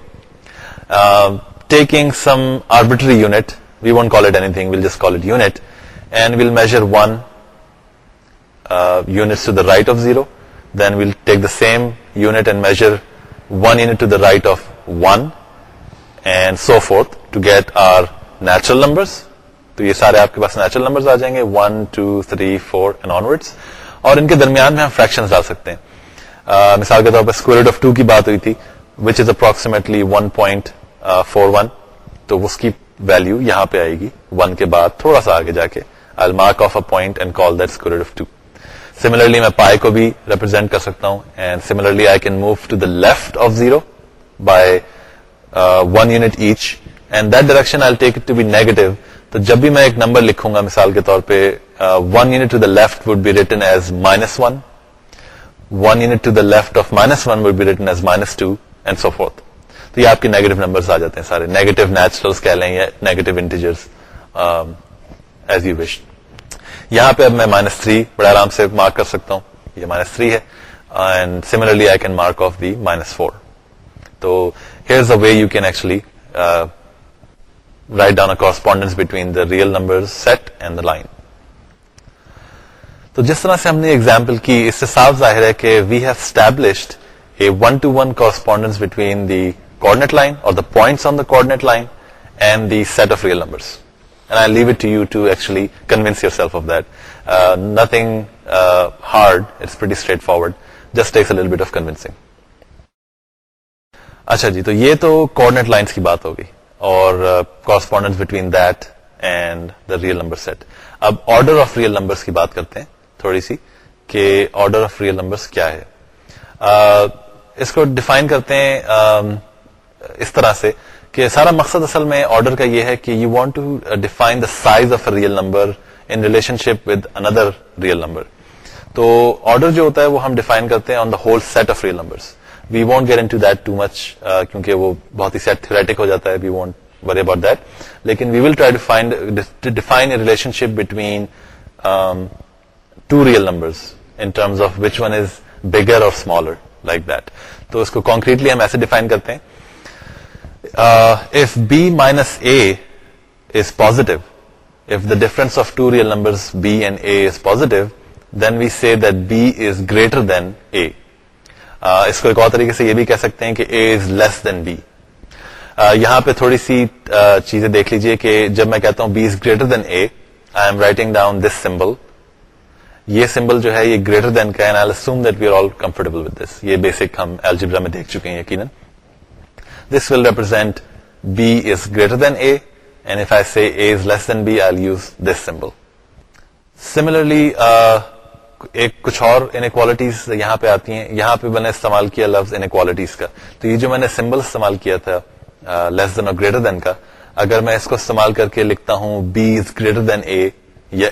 taking some arbitrary unit, unit, unit unit we won't call call it it anything, we'll we'll we'll just and and and measure measure one one uh, units to to to the the the right right of of 0, then take same 1, so forth get our natural numbers. تو یہ سارے آپ کے پاس natural آ جائیں گے and onwards اور ان کے درمیان میں ہم فریکشن ڈال سکتے ہیں uh, مثال کے طور پر آف کی بات ہوئی تھی which is approximately four one تو اس کی ویلو یہاں پہ آئے گی ون کے بعد تھوڑا سا آگے جا کے I mark off a point and call that square of two similarly میں پائی کو بھی ریپرزینٹ کر سکتا ہوں and similarly I can move to the left of zero by one unit each and that direction I take it to be negative تو جب بھی میں ایک نمبر لکھوں گا مثال کے طور پہ one unit to the left would be written as minus one one unit to the left of minus one would be written as minus two and so forth تو یہ آپ کے نیگیٹو نمبر آ جاتے ہیں سارے نیگیٹو نیچرل کہہ لیں یا نیگیٹو ایز یو وش یہاں پہ اب میں مائنس تھری بڑے آرام سے مارک کر سکتا ہوں یہ مائنس تھری ہے and I can mark off the minus four تو here is a way you can actually write down correspondence between the real number set and the line تو جس طرح سے ہم نے ایگزامپل کی اس سے صاف ظاہر ہے کہ we have established a one to one correspondence between the real number of real number تھوڑی سی order of real number define کرتے ہیں اس طرح سے کہ سارا مقصد اصل میں آرڈر کا یہ ہے کہ you want to define the size of a real number in relationship with another real number تو آرڈر جو ہوتا ہے وہ ہم ڈیفائن کرتے ہیں on the whole set of real number we want get into that too too much کیونکہ وہ بہت ہی سیٹ تھریٹک ہو جاتا ہے we want worry about that لیکن we will try to find define a relationship between two real number in terms of which one is bigger اور smaller like that تو اس کو کانکریٹلی ہم ایسے ڈیفائن کرتے ہیں Uh, if b minus a is positive, if the difference of two real numbers b and a is positive, then we say that b is greater than a. Uh, اس کو ایک اور طریقے سے یہ بھی کہہ سکتے ہیں کہ اے از لیس دین بی یہاں پہ تھوڑی سی uh, چیزیں دیکھ لیجئے کہ جب میں کہتا ہوں B is greater than A I am writing down this symbol یہ سمبل جو ہے یہ گریٹر دین کا بیسک ہم الجبرا میں دیکھ چکے ہیں یقیناً میں نے استعمال کیا لفظ انالٹیز کا تو یہ جو میں نے سمبل استعمال کیا تھا لیس دین اور گریٹر دین کا اگر میں اس کو استعمال کر کے لکھتا ہوں B is greater than A یا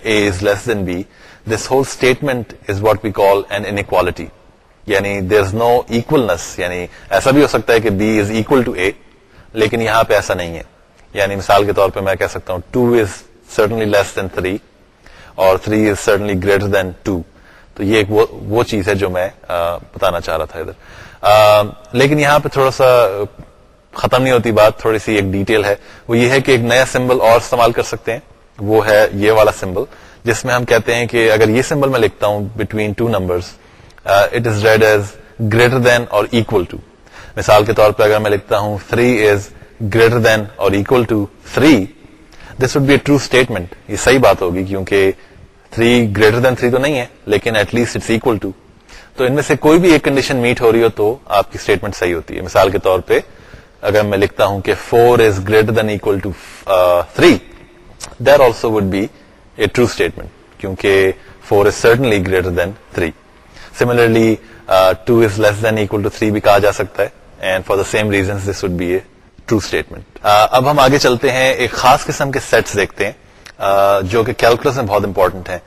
یعنی یعنی دیر از نو ایسا بھی ہو سکتا ہے کہ B is equal to A لیکن یہاں پہ ایسا نہیں ہے یعنی مثال کے طور پہ میں کہہ سکتا ہوں two is certainly less than three اور three is certainly greater than two تو یہ ایک وہ وہ چیز ہے جو میں آ, بتانا چاہ رہا تھا ادھر آ, لیکن یہاں پہ تھوڑا سا ختم نہیں ہوتی بات تھوڑی سی ایک ڈیٹیل ہے وہ یہ ہے کہ ایک نیا سمبل اور استعمال کر سکتے ہیں وہ ہے یہ والا سمبل جس میں ہم کہتے ہیں کہ اگر یہ سمبل میں لکھتا ہوں between two numbers it is read as greater than اور اکول ٹو مثال کے طور پہ اگر میں لکھتا ہوں 3 از گریٹر دین اور equal to 3 this would be a true statement یہ صحیح بات ہوگی کیونکہ 3 گریٹر دین 3 تو نہیں ہے لیکن at least it's equal to تو ان میں سے کوئی بھی ایک کنڈیشن میٹ ہو رہی ہو تو آپ کی اسٹیٹمنٹ صحیح ہوتی ہے مثال کے طور پہ اگر میں لکھتا ہوں کہ 4 is greater than equal to 3 there also would be a true statement کیونکہ 4 is certainly greater than 3 similarly two is less than equal to three بھی کہا جا سکتا ہے and for the same reason this would be a true statement اب ہم آگے چلتے ہیں ایک خاص قسم کے سیٹس دیکھتے ہیں uh, جو کہ کیلکولس میں بہت امپورٹنٹ ہیں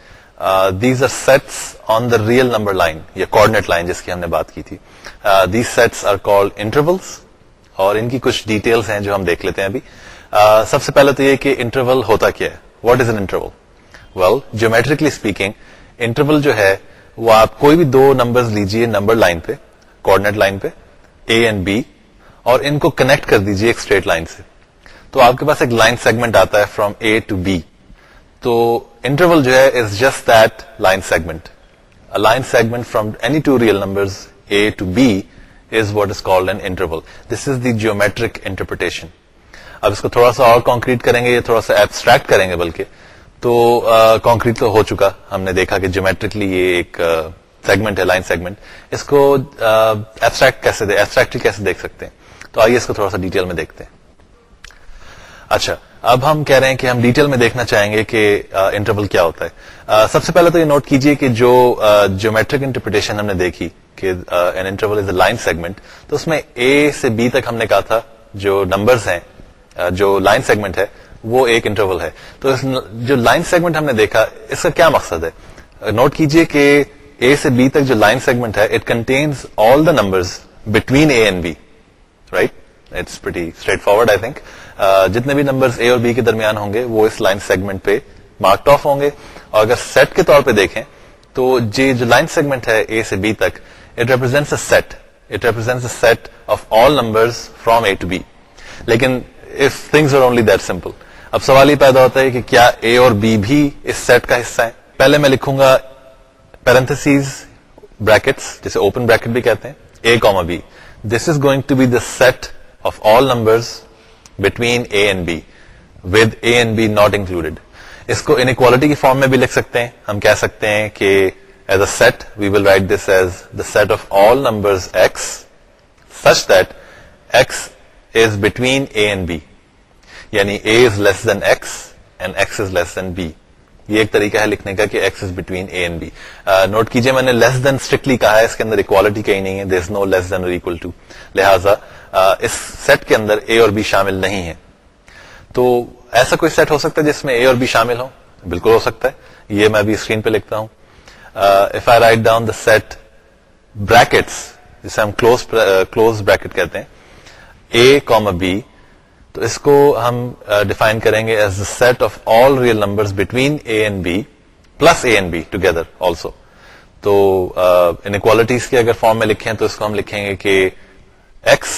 these are sets on the real number line یا کوڈنیٹ لائن جس کی ہم نے بات کی تھی these sets are call intervals اور ان کی کچھ ڈیٹیلس ہیں جو ہم دیکھ لیتے ہیں ابھی uh, سب سے پہلے تو یہ کہ انٹرول ہوتا کیا ہے what is an interval well geometrically speaking interval جو ہے وہ آپ کوئی بھی دو نمبر لیجئے نمبر لائن پہ کوڈنیٹ لائن پہ اے اینڈ بی اور ان کو کنیکٹ کر دیجئے ایک اسٹریٹ لائن سے تو آپ کے پاس ایک لائن سیگمنٹ آتا ہے فرام اے ٹو بی تو انٹرول جو ہے is just that line segment line segment from any two real number A to B is what is called an interval this is the geometric interpretation اب اس کو تھوڑا سا اور concrete کریں گے یا تھوڑا سا ایبسٹریکٹ کریں گے بلکہ تو کانکریٹ تو ہو چکا ہم نے دیکھا کہ جیومیٹرکلی یہ ایک سیگمنٹ ہے لائن سیگمنٹ اس کو ایبسٹریکٹ کیسے کیسے دیکھ سکتے ہیں ہیں تو آئیے اس کو تھوڑا سا ڈیٹیل میں دیکھتے اچھا اب ہم کہہ رہے ہیں کہ ہم ڈیٹیل میں دیکھنا چاہیں گے کہ انٹرول کیا ہوتا ہے سب سے پہلے تو یہ نوٹ کیجئے کہ جو جیومیٹرک انٹرپریٹیشن ہم نے دیکھی لائن سیگمنٹ تو اس میں اے سے بی تک ہم نے کہا تھا جو ہیں جو لائن سیگمنٹ ہے وہ ایک انٹرول ہے تو اس جو لائن سیگمنٹ ہم نے دیکھا اس کا کیا مقصد ہے نوٹ uh, کیجئے کہ اے سے بی تک جو لائن سیگمنٹ ہے it contains all the number between A and B right it's pretty straightforward I think جتنے بھی نمبر اے اور بی کے درمیان ہوں گے وہ اس لائن سیگمنٹ پہ مارکڈ آف ہوں گے اور اگر سیٹ کے طور پہ دیکھیں تو جی جو لائن سیگمنٹ ہے اے سے بی تک it represents a set it represents a set of all number from A to B لیکن if things are only that simple اب سوال یہ پیدا ہوتا ہے کہ کیا اے اور بی بھی اس سیٹ کا حصہ ہے پہلے میں لکھوں گا پیرنتس بریکٹس جسے اوپن بریکٹ بھی کہتے ہیں A comma B this is going to be the set of all number between A and B with A and B not included اس کو انکوالٹی کی فارم میں بھی لکھ سکتے ہیں ہم کہہ سکتے ہیں کہ as a set we will write this as the set of all number X such that is between A and B یعنی is is less less than then and یہ ایک طریقہ ہے لکھنے کا کہ از بٹوین اینڈ نوٹ کیجئے میں نے لیس دین اسٹرکٹلی کہا ہے اس کے اندر اکوالٹی کہیں نہیں ہے there is know less than اور اکول ٹو لہٰذا اس سیٹ کے اندر اے اور بی شامل نہیں ہے تو ایسا کوئی سیٹ ہو سکتا ہے جس میں اے اور بی شامل ہو بالکل ہو سکتا ہے یہ میں ابھی اسکرین پہ لکھتا ہوں if I write down the set brackets جسے ہم کلوز کلوز بریکٹ کہتے ہیں اے کوم بی تو اس کو ہم ڈیفائن کریں گے as a set of all real number between A and B plus A and B together also تو انکوالٹیز کے اگر فارم میں لکھیں تو اس کو ہم لکھیں گے کہ X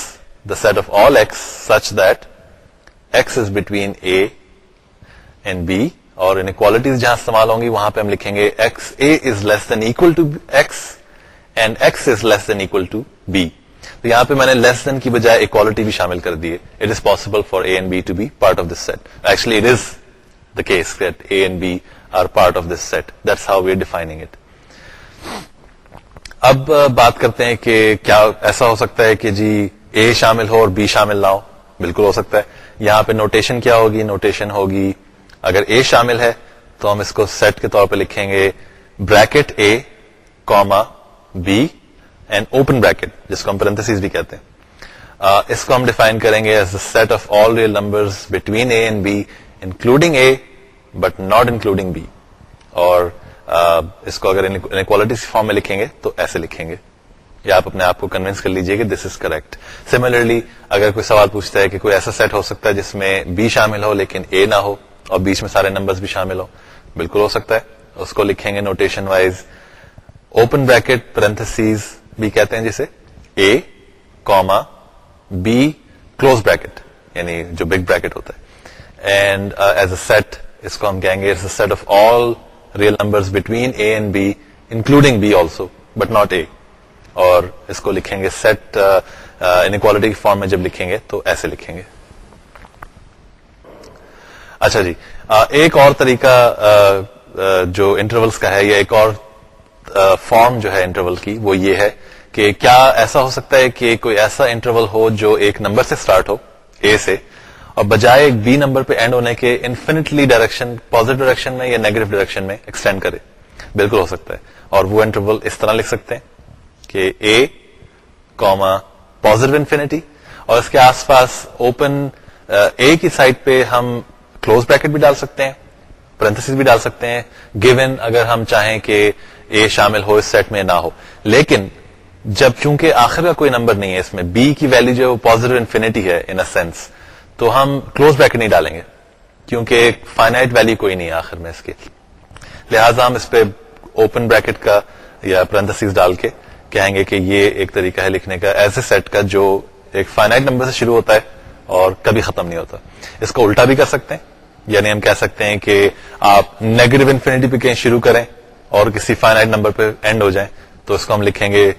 the set of all such X is between and B اور انکوالٹیز جہاں استعمال ہوں گی وہاں پہ ہم لکھیں گے X X X A is is less less than than to to and B تو یہاں پہ میں نے لیس دین کی بجائے اکوالٹی بھی شامل کر دی it is possible for A and B to be part of this set actually it is the case that A and B are part of this set that's how we are defining it اب بات کرتے ہیں کہ کیا ایسا ہو سکتا ہے کہ جی اے شامل ہو اور بی شامل نہ ہو بالکل ہو سکتا ہے یہاں پہ نوٹیشن کیا ہوگی نوٹیشن ہوگی اگر اے شامل ہے تو ہم اس کو سیٹ کے طور پہ لکھیں گے bracket A comma B and open bracket جس کو ہم پیرنتھس بھی کہتے ہیں Uh, اس کو ہم ڈیفائن کریں گے as a set of all real number between A and B including A but not including B اور uh, اس کو اگر انکوالٹی فارم میں لکھیں گے تو ایسے لکھیں گے یا آپ اپنے آپ کو کنوینس کر لیجئے کہ دس از کریکٹ سملرلی اگر کوئی سوال پوچھتا ہے کہ کوئی ایسا سیٹ ہو سکتا ہے جس میں بی شامل ہو لیکن اے نہ ہو اور بیچ میں سارے نمبرز بھی شامل ہو بالکل ہو سکتا ہے اس کو لکھیں گے notation wise open bracket parentheses بھی کہتے ہیں جسے A comma B close bracket یعنی جو بگ بریکٹ ہوتا ہے اینڈ ایز اے سیٹ اس کو ہم کہیں گے set of all real number between A and B including B also but not A اور اس کو لکھیں گے سیٹ انکوالٹی uh, uh, کے فارم میں جب لکھیں گے تو ایسے لکھیں گے اچھا جی uh, ایک اور طریقہ جو انٹرولس کا ہے یا ایک اور فارم جو ہے انٹرول کی وہ یہ ہے کہ کیا ایسا ہو سکتا ہے کہ کوئی ایسا انٹرول ہو جو ایک نمبر سے اسٹارٹ ہو اے سے اور بجائے ایک بی نمبر پہ اینڈ ہونے کے انفینٹلی ڈائریکشن پوزیٹو ڈائریکشن میں یا نیگیٹو ڈائریکشن میں ایکسٹینڈ کرے بالکل ہو سکتا ہے اور وہ انٹرول اس طرح لکھ سکتے ہیں کہ اے کوما پوزیٹو انفینٹی اور اس کے آس پاس اوپن اے کی سائڈ پہ ہم کلوز بریکٹ بھی ڈال سکتے ہیں پر بھی ڈال سکتے ہیں گیون اگر ہم چاہیں کہ اے شامل ہو اس سیٹ میں نہ ہو لیکن جب چونکہ آخر کا کوئی نمبر نہیں ہے اس میں بی کی ویلیو جو پازیٹو انفینٹی ہے ان سینس تو ہم کلوز بریکٹ نہیں ڈالیں گے کیونکہ فائنائٹ کوئی نہیں ہے آخر میں اس کی لہذا ہم اس پہ اوپن بریکٹ کا یا پرنتسیز ڈال کے کہیں گے کہ یہ ایک طریقہ ہے لکھنے کا ایسے سیٹ کا جو ایک فائنائٹ نمبر سے شروع ہوتا ہے اور کبھی ختم نہیں ہوتا اس کو الٹا بھی کر سکتے ہیں یعنی ہم کہہ سکتے ہیں کہ آپ نیگیٹو انفینٹی پہ کہیں شروع کریں اور کسی فائنائٹ نمبر پہ اینڈ ہو جائیں تو اس کو ہم لکھیں گے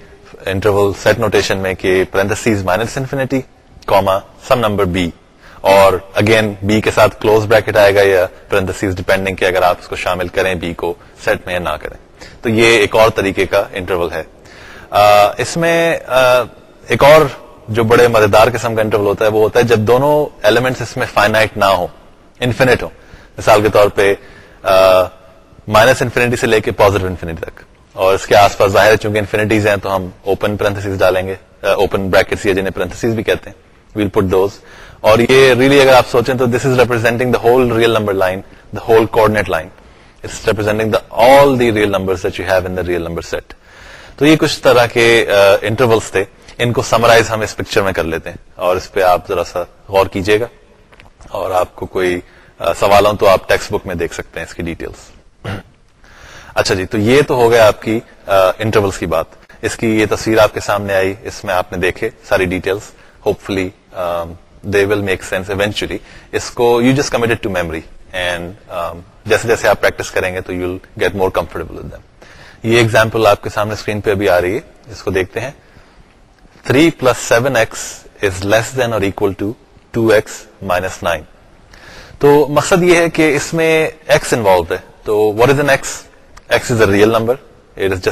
انٹرول سیٹ نوٹیشن میں کہ minus infinity comma some number B اور اگین بی کے ساتھ کلوز بریکٹ آئے گا یا پر ڈیپینڈنگ کہ اگر آپ اس کو شامل کریں بی کو سیٹ میں یا نہ کریں تو یہ ایک اور طریقے کا انٹرول ہے آ, اس میں آ, ایک اور جو بڑے مزیدار قسم کا انٹرول ہوتا ہے وہ ہوتا ہے جب دونوں ایلیمنٹس اس میں فائنائٹ نہ ہو انفینٹ ہوں مثال کے طور پہ مائنس انفینٹی سے لے کے پوزیٹو انفینٹی تک اور اس کے آس پاس ظاہر ہے چونکہ انفینٹیز ہیں تو ہم اوپن پرنتھس ڈالیں گے اوپن بریکٹس یا جنہیں پرنتھس بھی کہتے ہیں ویل پٹ دوز اور یہ ریلی really اگر آپ سوچیں تو this is representing the whole real number line the whole coordinate line it's representing the all the real number set you have in real number set تو یہ کچھ طرح کے انٹرولس uh, تھے ان کو سمرائز ہم اس پکچر میں کر لیتے ہیں اور اس پہ آپ ذرا سا غور کیجیے گا uh, اور آپ کو کوئی سوال ہوں تو آپ ٹیکسٹ بک میں دیکھ سکتے ہیں اس کی ڈیٹیلس اچھا جی تو یہ تو ہو گیا آپ کی انٹرولس کی بات اس کی یہ تصویر آپ کے سامنے آئی اس میں آپ نے دیکھے ساری details hopefully they will make sense eventually اس کو you just to memory and جیسے جیسے آپ پریکٹس کریں گے تو you will get more comfortable them یہ ایگزامپل آپ کے سامنے اسکرین پہ ابھی آ رہی ہے اس کو دیکھتے ہیں 3 plus seven X is less than اور اکول ٹو تو مقصد یہ ہے کہ اس میں X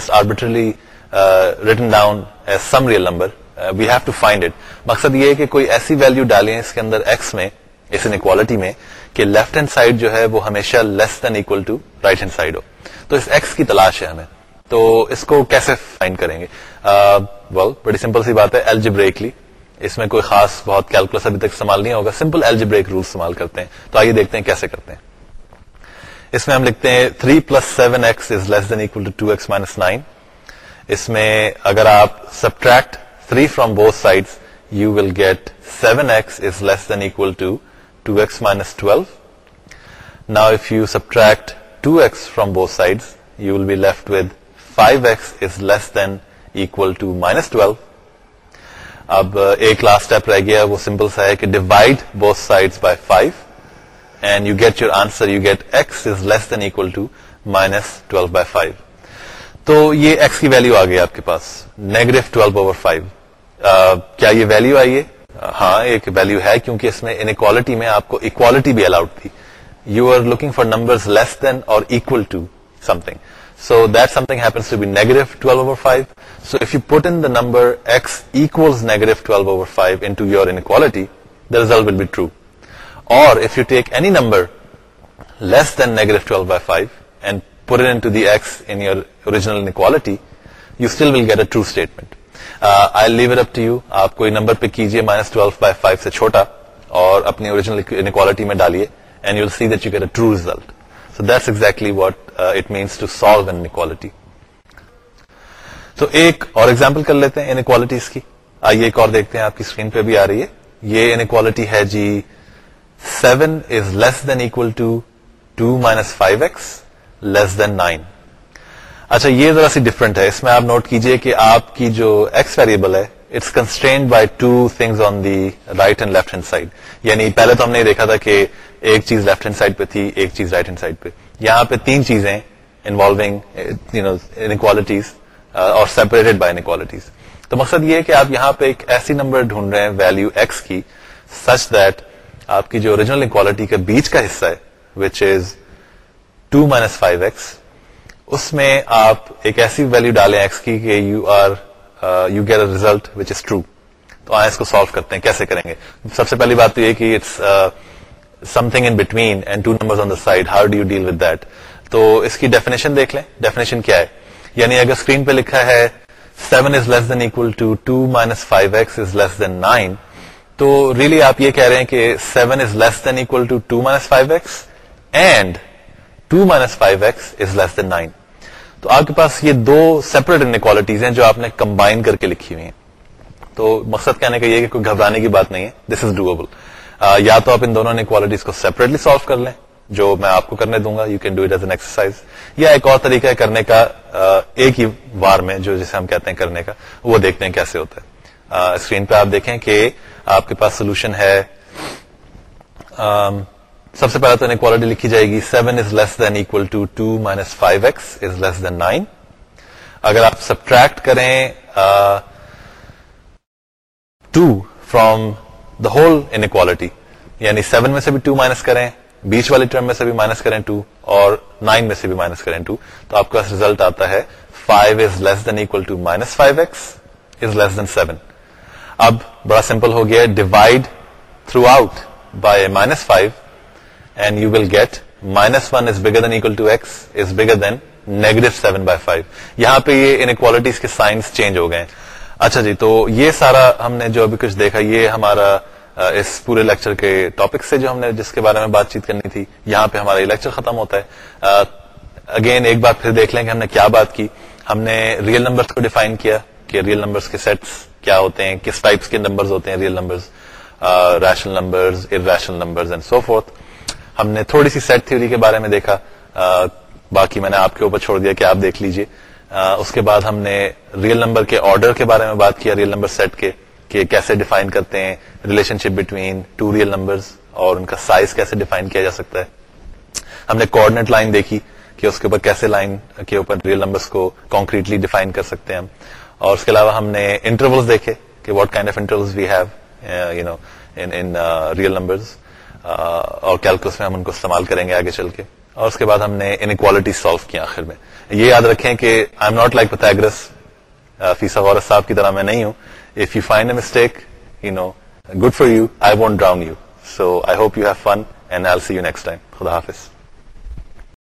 arbitrarily written down we have to find it مقصد یہ ہے کہ کوئی ایسی ویلو ڈالیں اس کے اندر ایکس میں اس انکوالٹی میں کہ لیفٹ ہینڈ سائڈ جو ہے وہ ہمیشہ less than equal to right hand side ہو تو اس ایکس کی تلاش ہے ہمیں تو اس کو کیسے فائنڈ کریں گے ویل بڑی سمپل سی بات ہے اس میں کوئی خاص بہت کیلکولس ابھی تک استعمال نہیں ہوگا سمپل الجبریک رول استعمال کرتے ہیں تو آئیے دیکھتے ہیں کیسے کرتے ہیں اس میں ہم لکھتے ہیں 3 plus seven X is less than equal to two X minus nine اس میں اگر آپ subtract 3 from both side you will get 7x X is less than equal to two X minus twelve now if you subtract 2x X from both side you will be left with 5x X is less than equal to minus twelve اب ایک last step رہ گیا وہ simple سا ہے کہ divide both side by five and you get your answer you get X is less than five تو یہ ایکس کی ویلو آ گئی آپ کے پاس نیگیٹو ٹویلو اوور فائیو کیا یہ ویلو آئیے ہاں ایک ویلو ہے کیونکہ اس میں میں آپ کو اکوالٹی بھی الاؤڈ تھی you are looking for number less than اور equal to something number پہ کیجیے مائنس بائی فائیو سے چھوٹا اور اپنیجنلٹی میں ڈالیے so that's exactly what it means to solve equality تو ایک اور ایگزامپل کر لیتے ہیں انکوالٹیز کی آئیے ایک اور دیکھتے ہیں آپ کی اسکرین پہ بھی آ رہی ہے یہ انکوالٹی ہے جی seven is less than equal to two minus five x less than nine اچھا یہ ذرا سی ڈفرنٹ ہے اس میں آپ نوٹ کیجئے کہ آپ کی جو ایکس ویریبل ہے it's by two things on the right and left hand side یعنی پہلے تو ہم نے دیکھا تھا کہ ایک چیز لیفٹ ہینڈ سائڈ پہ تھی ایک چیز رائٹ ہینڈ سائڈ پہ یہاں پہ تین چیزیں انوالوگ انکوالٹیز اور سیپریٹڈ بائی انکوالٹیز تو مقصد یہ ہے کہ آپ یہاں پہ ایک ایسی نمبر ڈھونڈ رہے ہیں ویلو ایکس کی سچ دیٹ آپ کی جو اوریجنل انکوالٹی کا بیچ کا حصہ ہے which is minus five X اس میں آپ ایک ایسی ویلو ڈالیں ایکس کی کہ you are you get a result which is true تو آئیں اس کو سالو کرتے ہیں کیسے کریں گے سب سے پہلی بات تو یہ کہ it's something in between and two number on the side how do you deal with that تو اس کی ڈیفینیشن دیکھ لیں ڈیفینیشن کیا ہے یعنی اگر اسکرین پہ لکھا ہے seven is less than equal to two minus five x is less than nine تو ریلی آپ یہ کہہ رہے ہیں کہ seven is less than equal to two minus five x and two minus five x is less than nine تو آپ کے پاس یہ دو سیپریٹ انکوالٹیز ہیں جو آپ نے کمبائن کر کے لکھی ہوئی ہیں تو مقصد کہنے کا یہ کہ کوئی گھبرانے کی بات نہیں ہے دس از uh, یا تو آپ ان دونوں انکوالٹیز کو سیپریٹلی سالو کر لیں جو میں آپ کو کرنے دوں گا you can do it as an exercise یا ایک اور طریقہ کرنے کا uh, ایک ہی وار میں جو جسے ہم کہتے ہیں کرنے کا وہ دیکھتے ہیں کیسے ہوتا ہے اسکرین uh, پہ آپ دیکھیں کہ آپ کے پاس سولوشن ہے um, سب سے پہلے تو انکوالٹی لکھی جائے گی seven is less than equal to two minus five x is less than nine اگر آپ سبٹریکٹ کریں two from the whole inequality یعنی سیون میں سے بھی ٹو مائنس کریں بیچ والی ٹرم میں سے بھی مائنس کریں ٹو اور نائن میں سے بھی مائنس کریں ٹو تو آپ کا ریزلٹ آتا ہے five is less than equal to minus five x is less than seven اب بڑا سمپل ہو گیا divide throughout by minus five and you will get minus 1 is bigger than equal to x is bigger than negative 7 by 5 یہاں پہ یہ inequalities کے signs change ہو گئے اچھا جی تو یہ سارا ہم نے جو ابھی کچھ دیکھا یہ ہمارا اس پورے لیکچر کے ٹاپک سے جو ہم نے جس کے بارے میں بات چیت کرنی تھی یہاں پہ ہمارا یہ لیکچر ختم ہوتا ہے اگین ایک بار پھر دیکھ لیں کہ ہم نے کیا بات کی ہم نے ریئل نمبرس کو ڈیفائن کیا کہ ریئل نمبرس کے سیٹس کیا ہوتے ہیں کس ٹائپس کے نمبرز ہوتے ہیں real numbers rational numbers irrational numbers and so forth ہم نے تھوڑی سی سیٹ تھیوری کے بارے میں دیکھا باقی میں نے آپ کے اوپر چھوڑ دیا کہ آپ دیکھ آ, اس کے بعد ہم نے ریئل نمبر کے آرڈر کے بارے میں بات کیا ریئل نمبر سیٹ کے کہ کیسے ڈیفائن کرتے ہیں relationship between two real number اور ان کا سائز کیسے ڈیفائن کیا جا سکتا ہے ہم نے کوڈنیٹ لائن دیکھی کہ اس کے اوپر کیسے لائن کے اوپر ریئل نمبرس کو کانکریٹلی ڈیفائن کر سکتے ہیں ہم اور اس کے علاوہ ہم نے انٹرولس دیکھے کہ what kind of intervals we have you in real numbers اور کیلکولس میں ہم ان کو استعمال کریں گے آگے چل کے اور اس کے بعد ہم نے انکوالٹی سالو کیا آخر میں یہ یاد رکھیں کہ I am not like Pythagoras فیسا غورت صاحب کی طرح میں نہیں ہوں if you find a mistake you know good for you I won't drown you so I hope you have fun and I see you next time خدا حافظ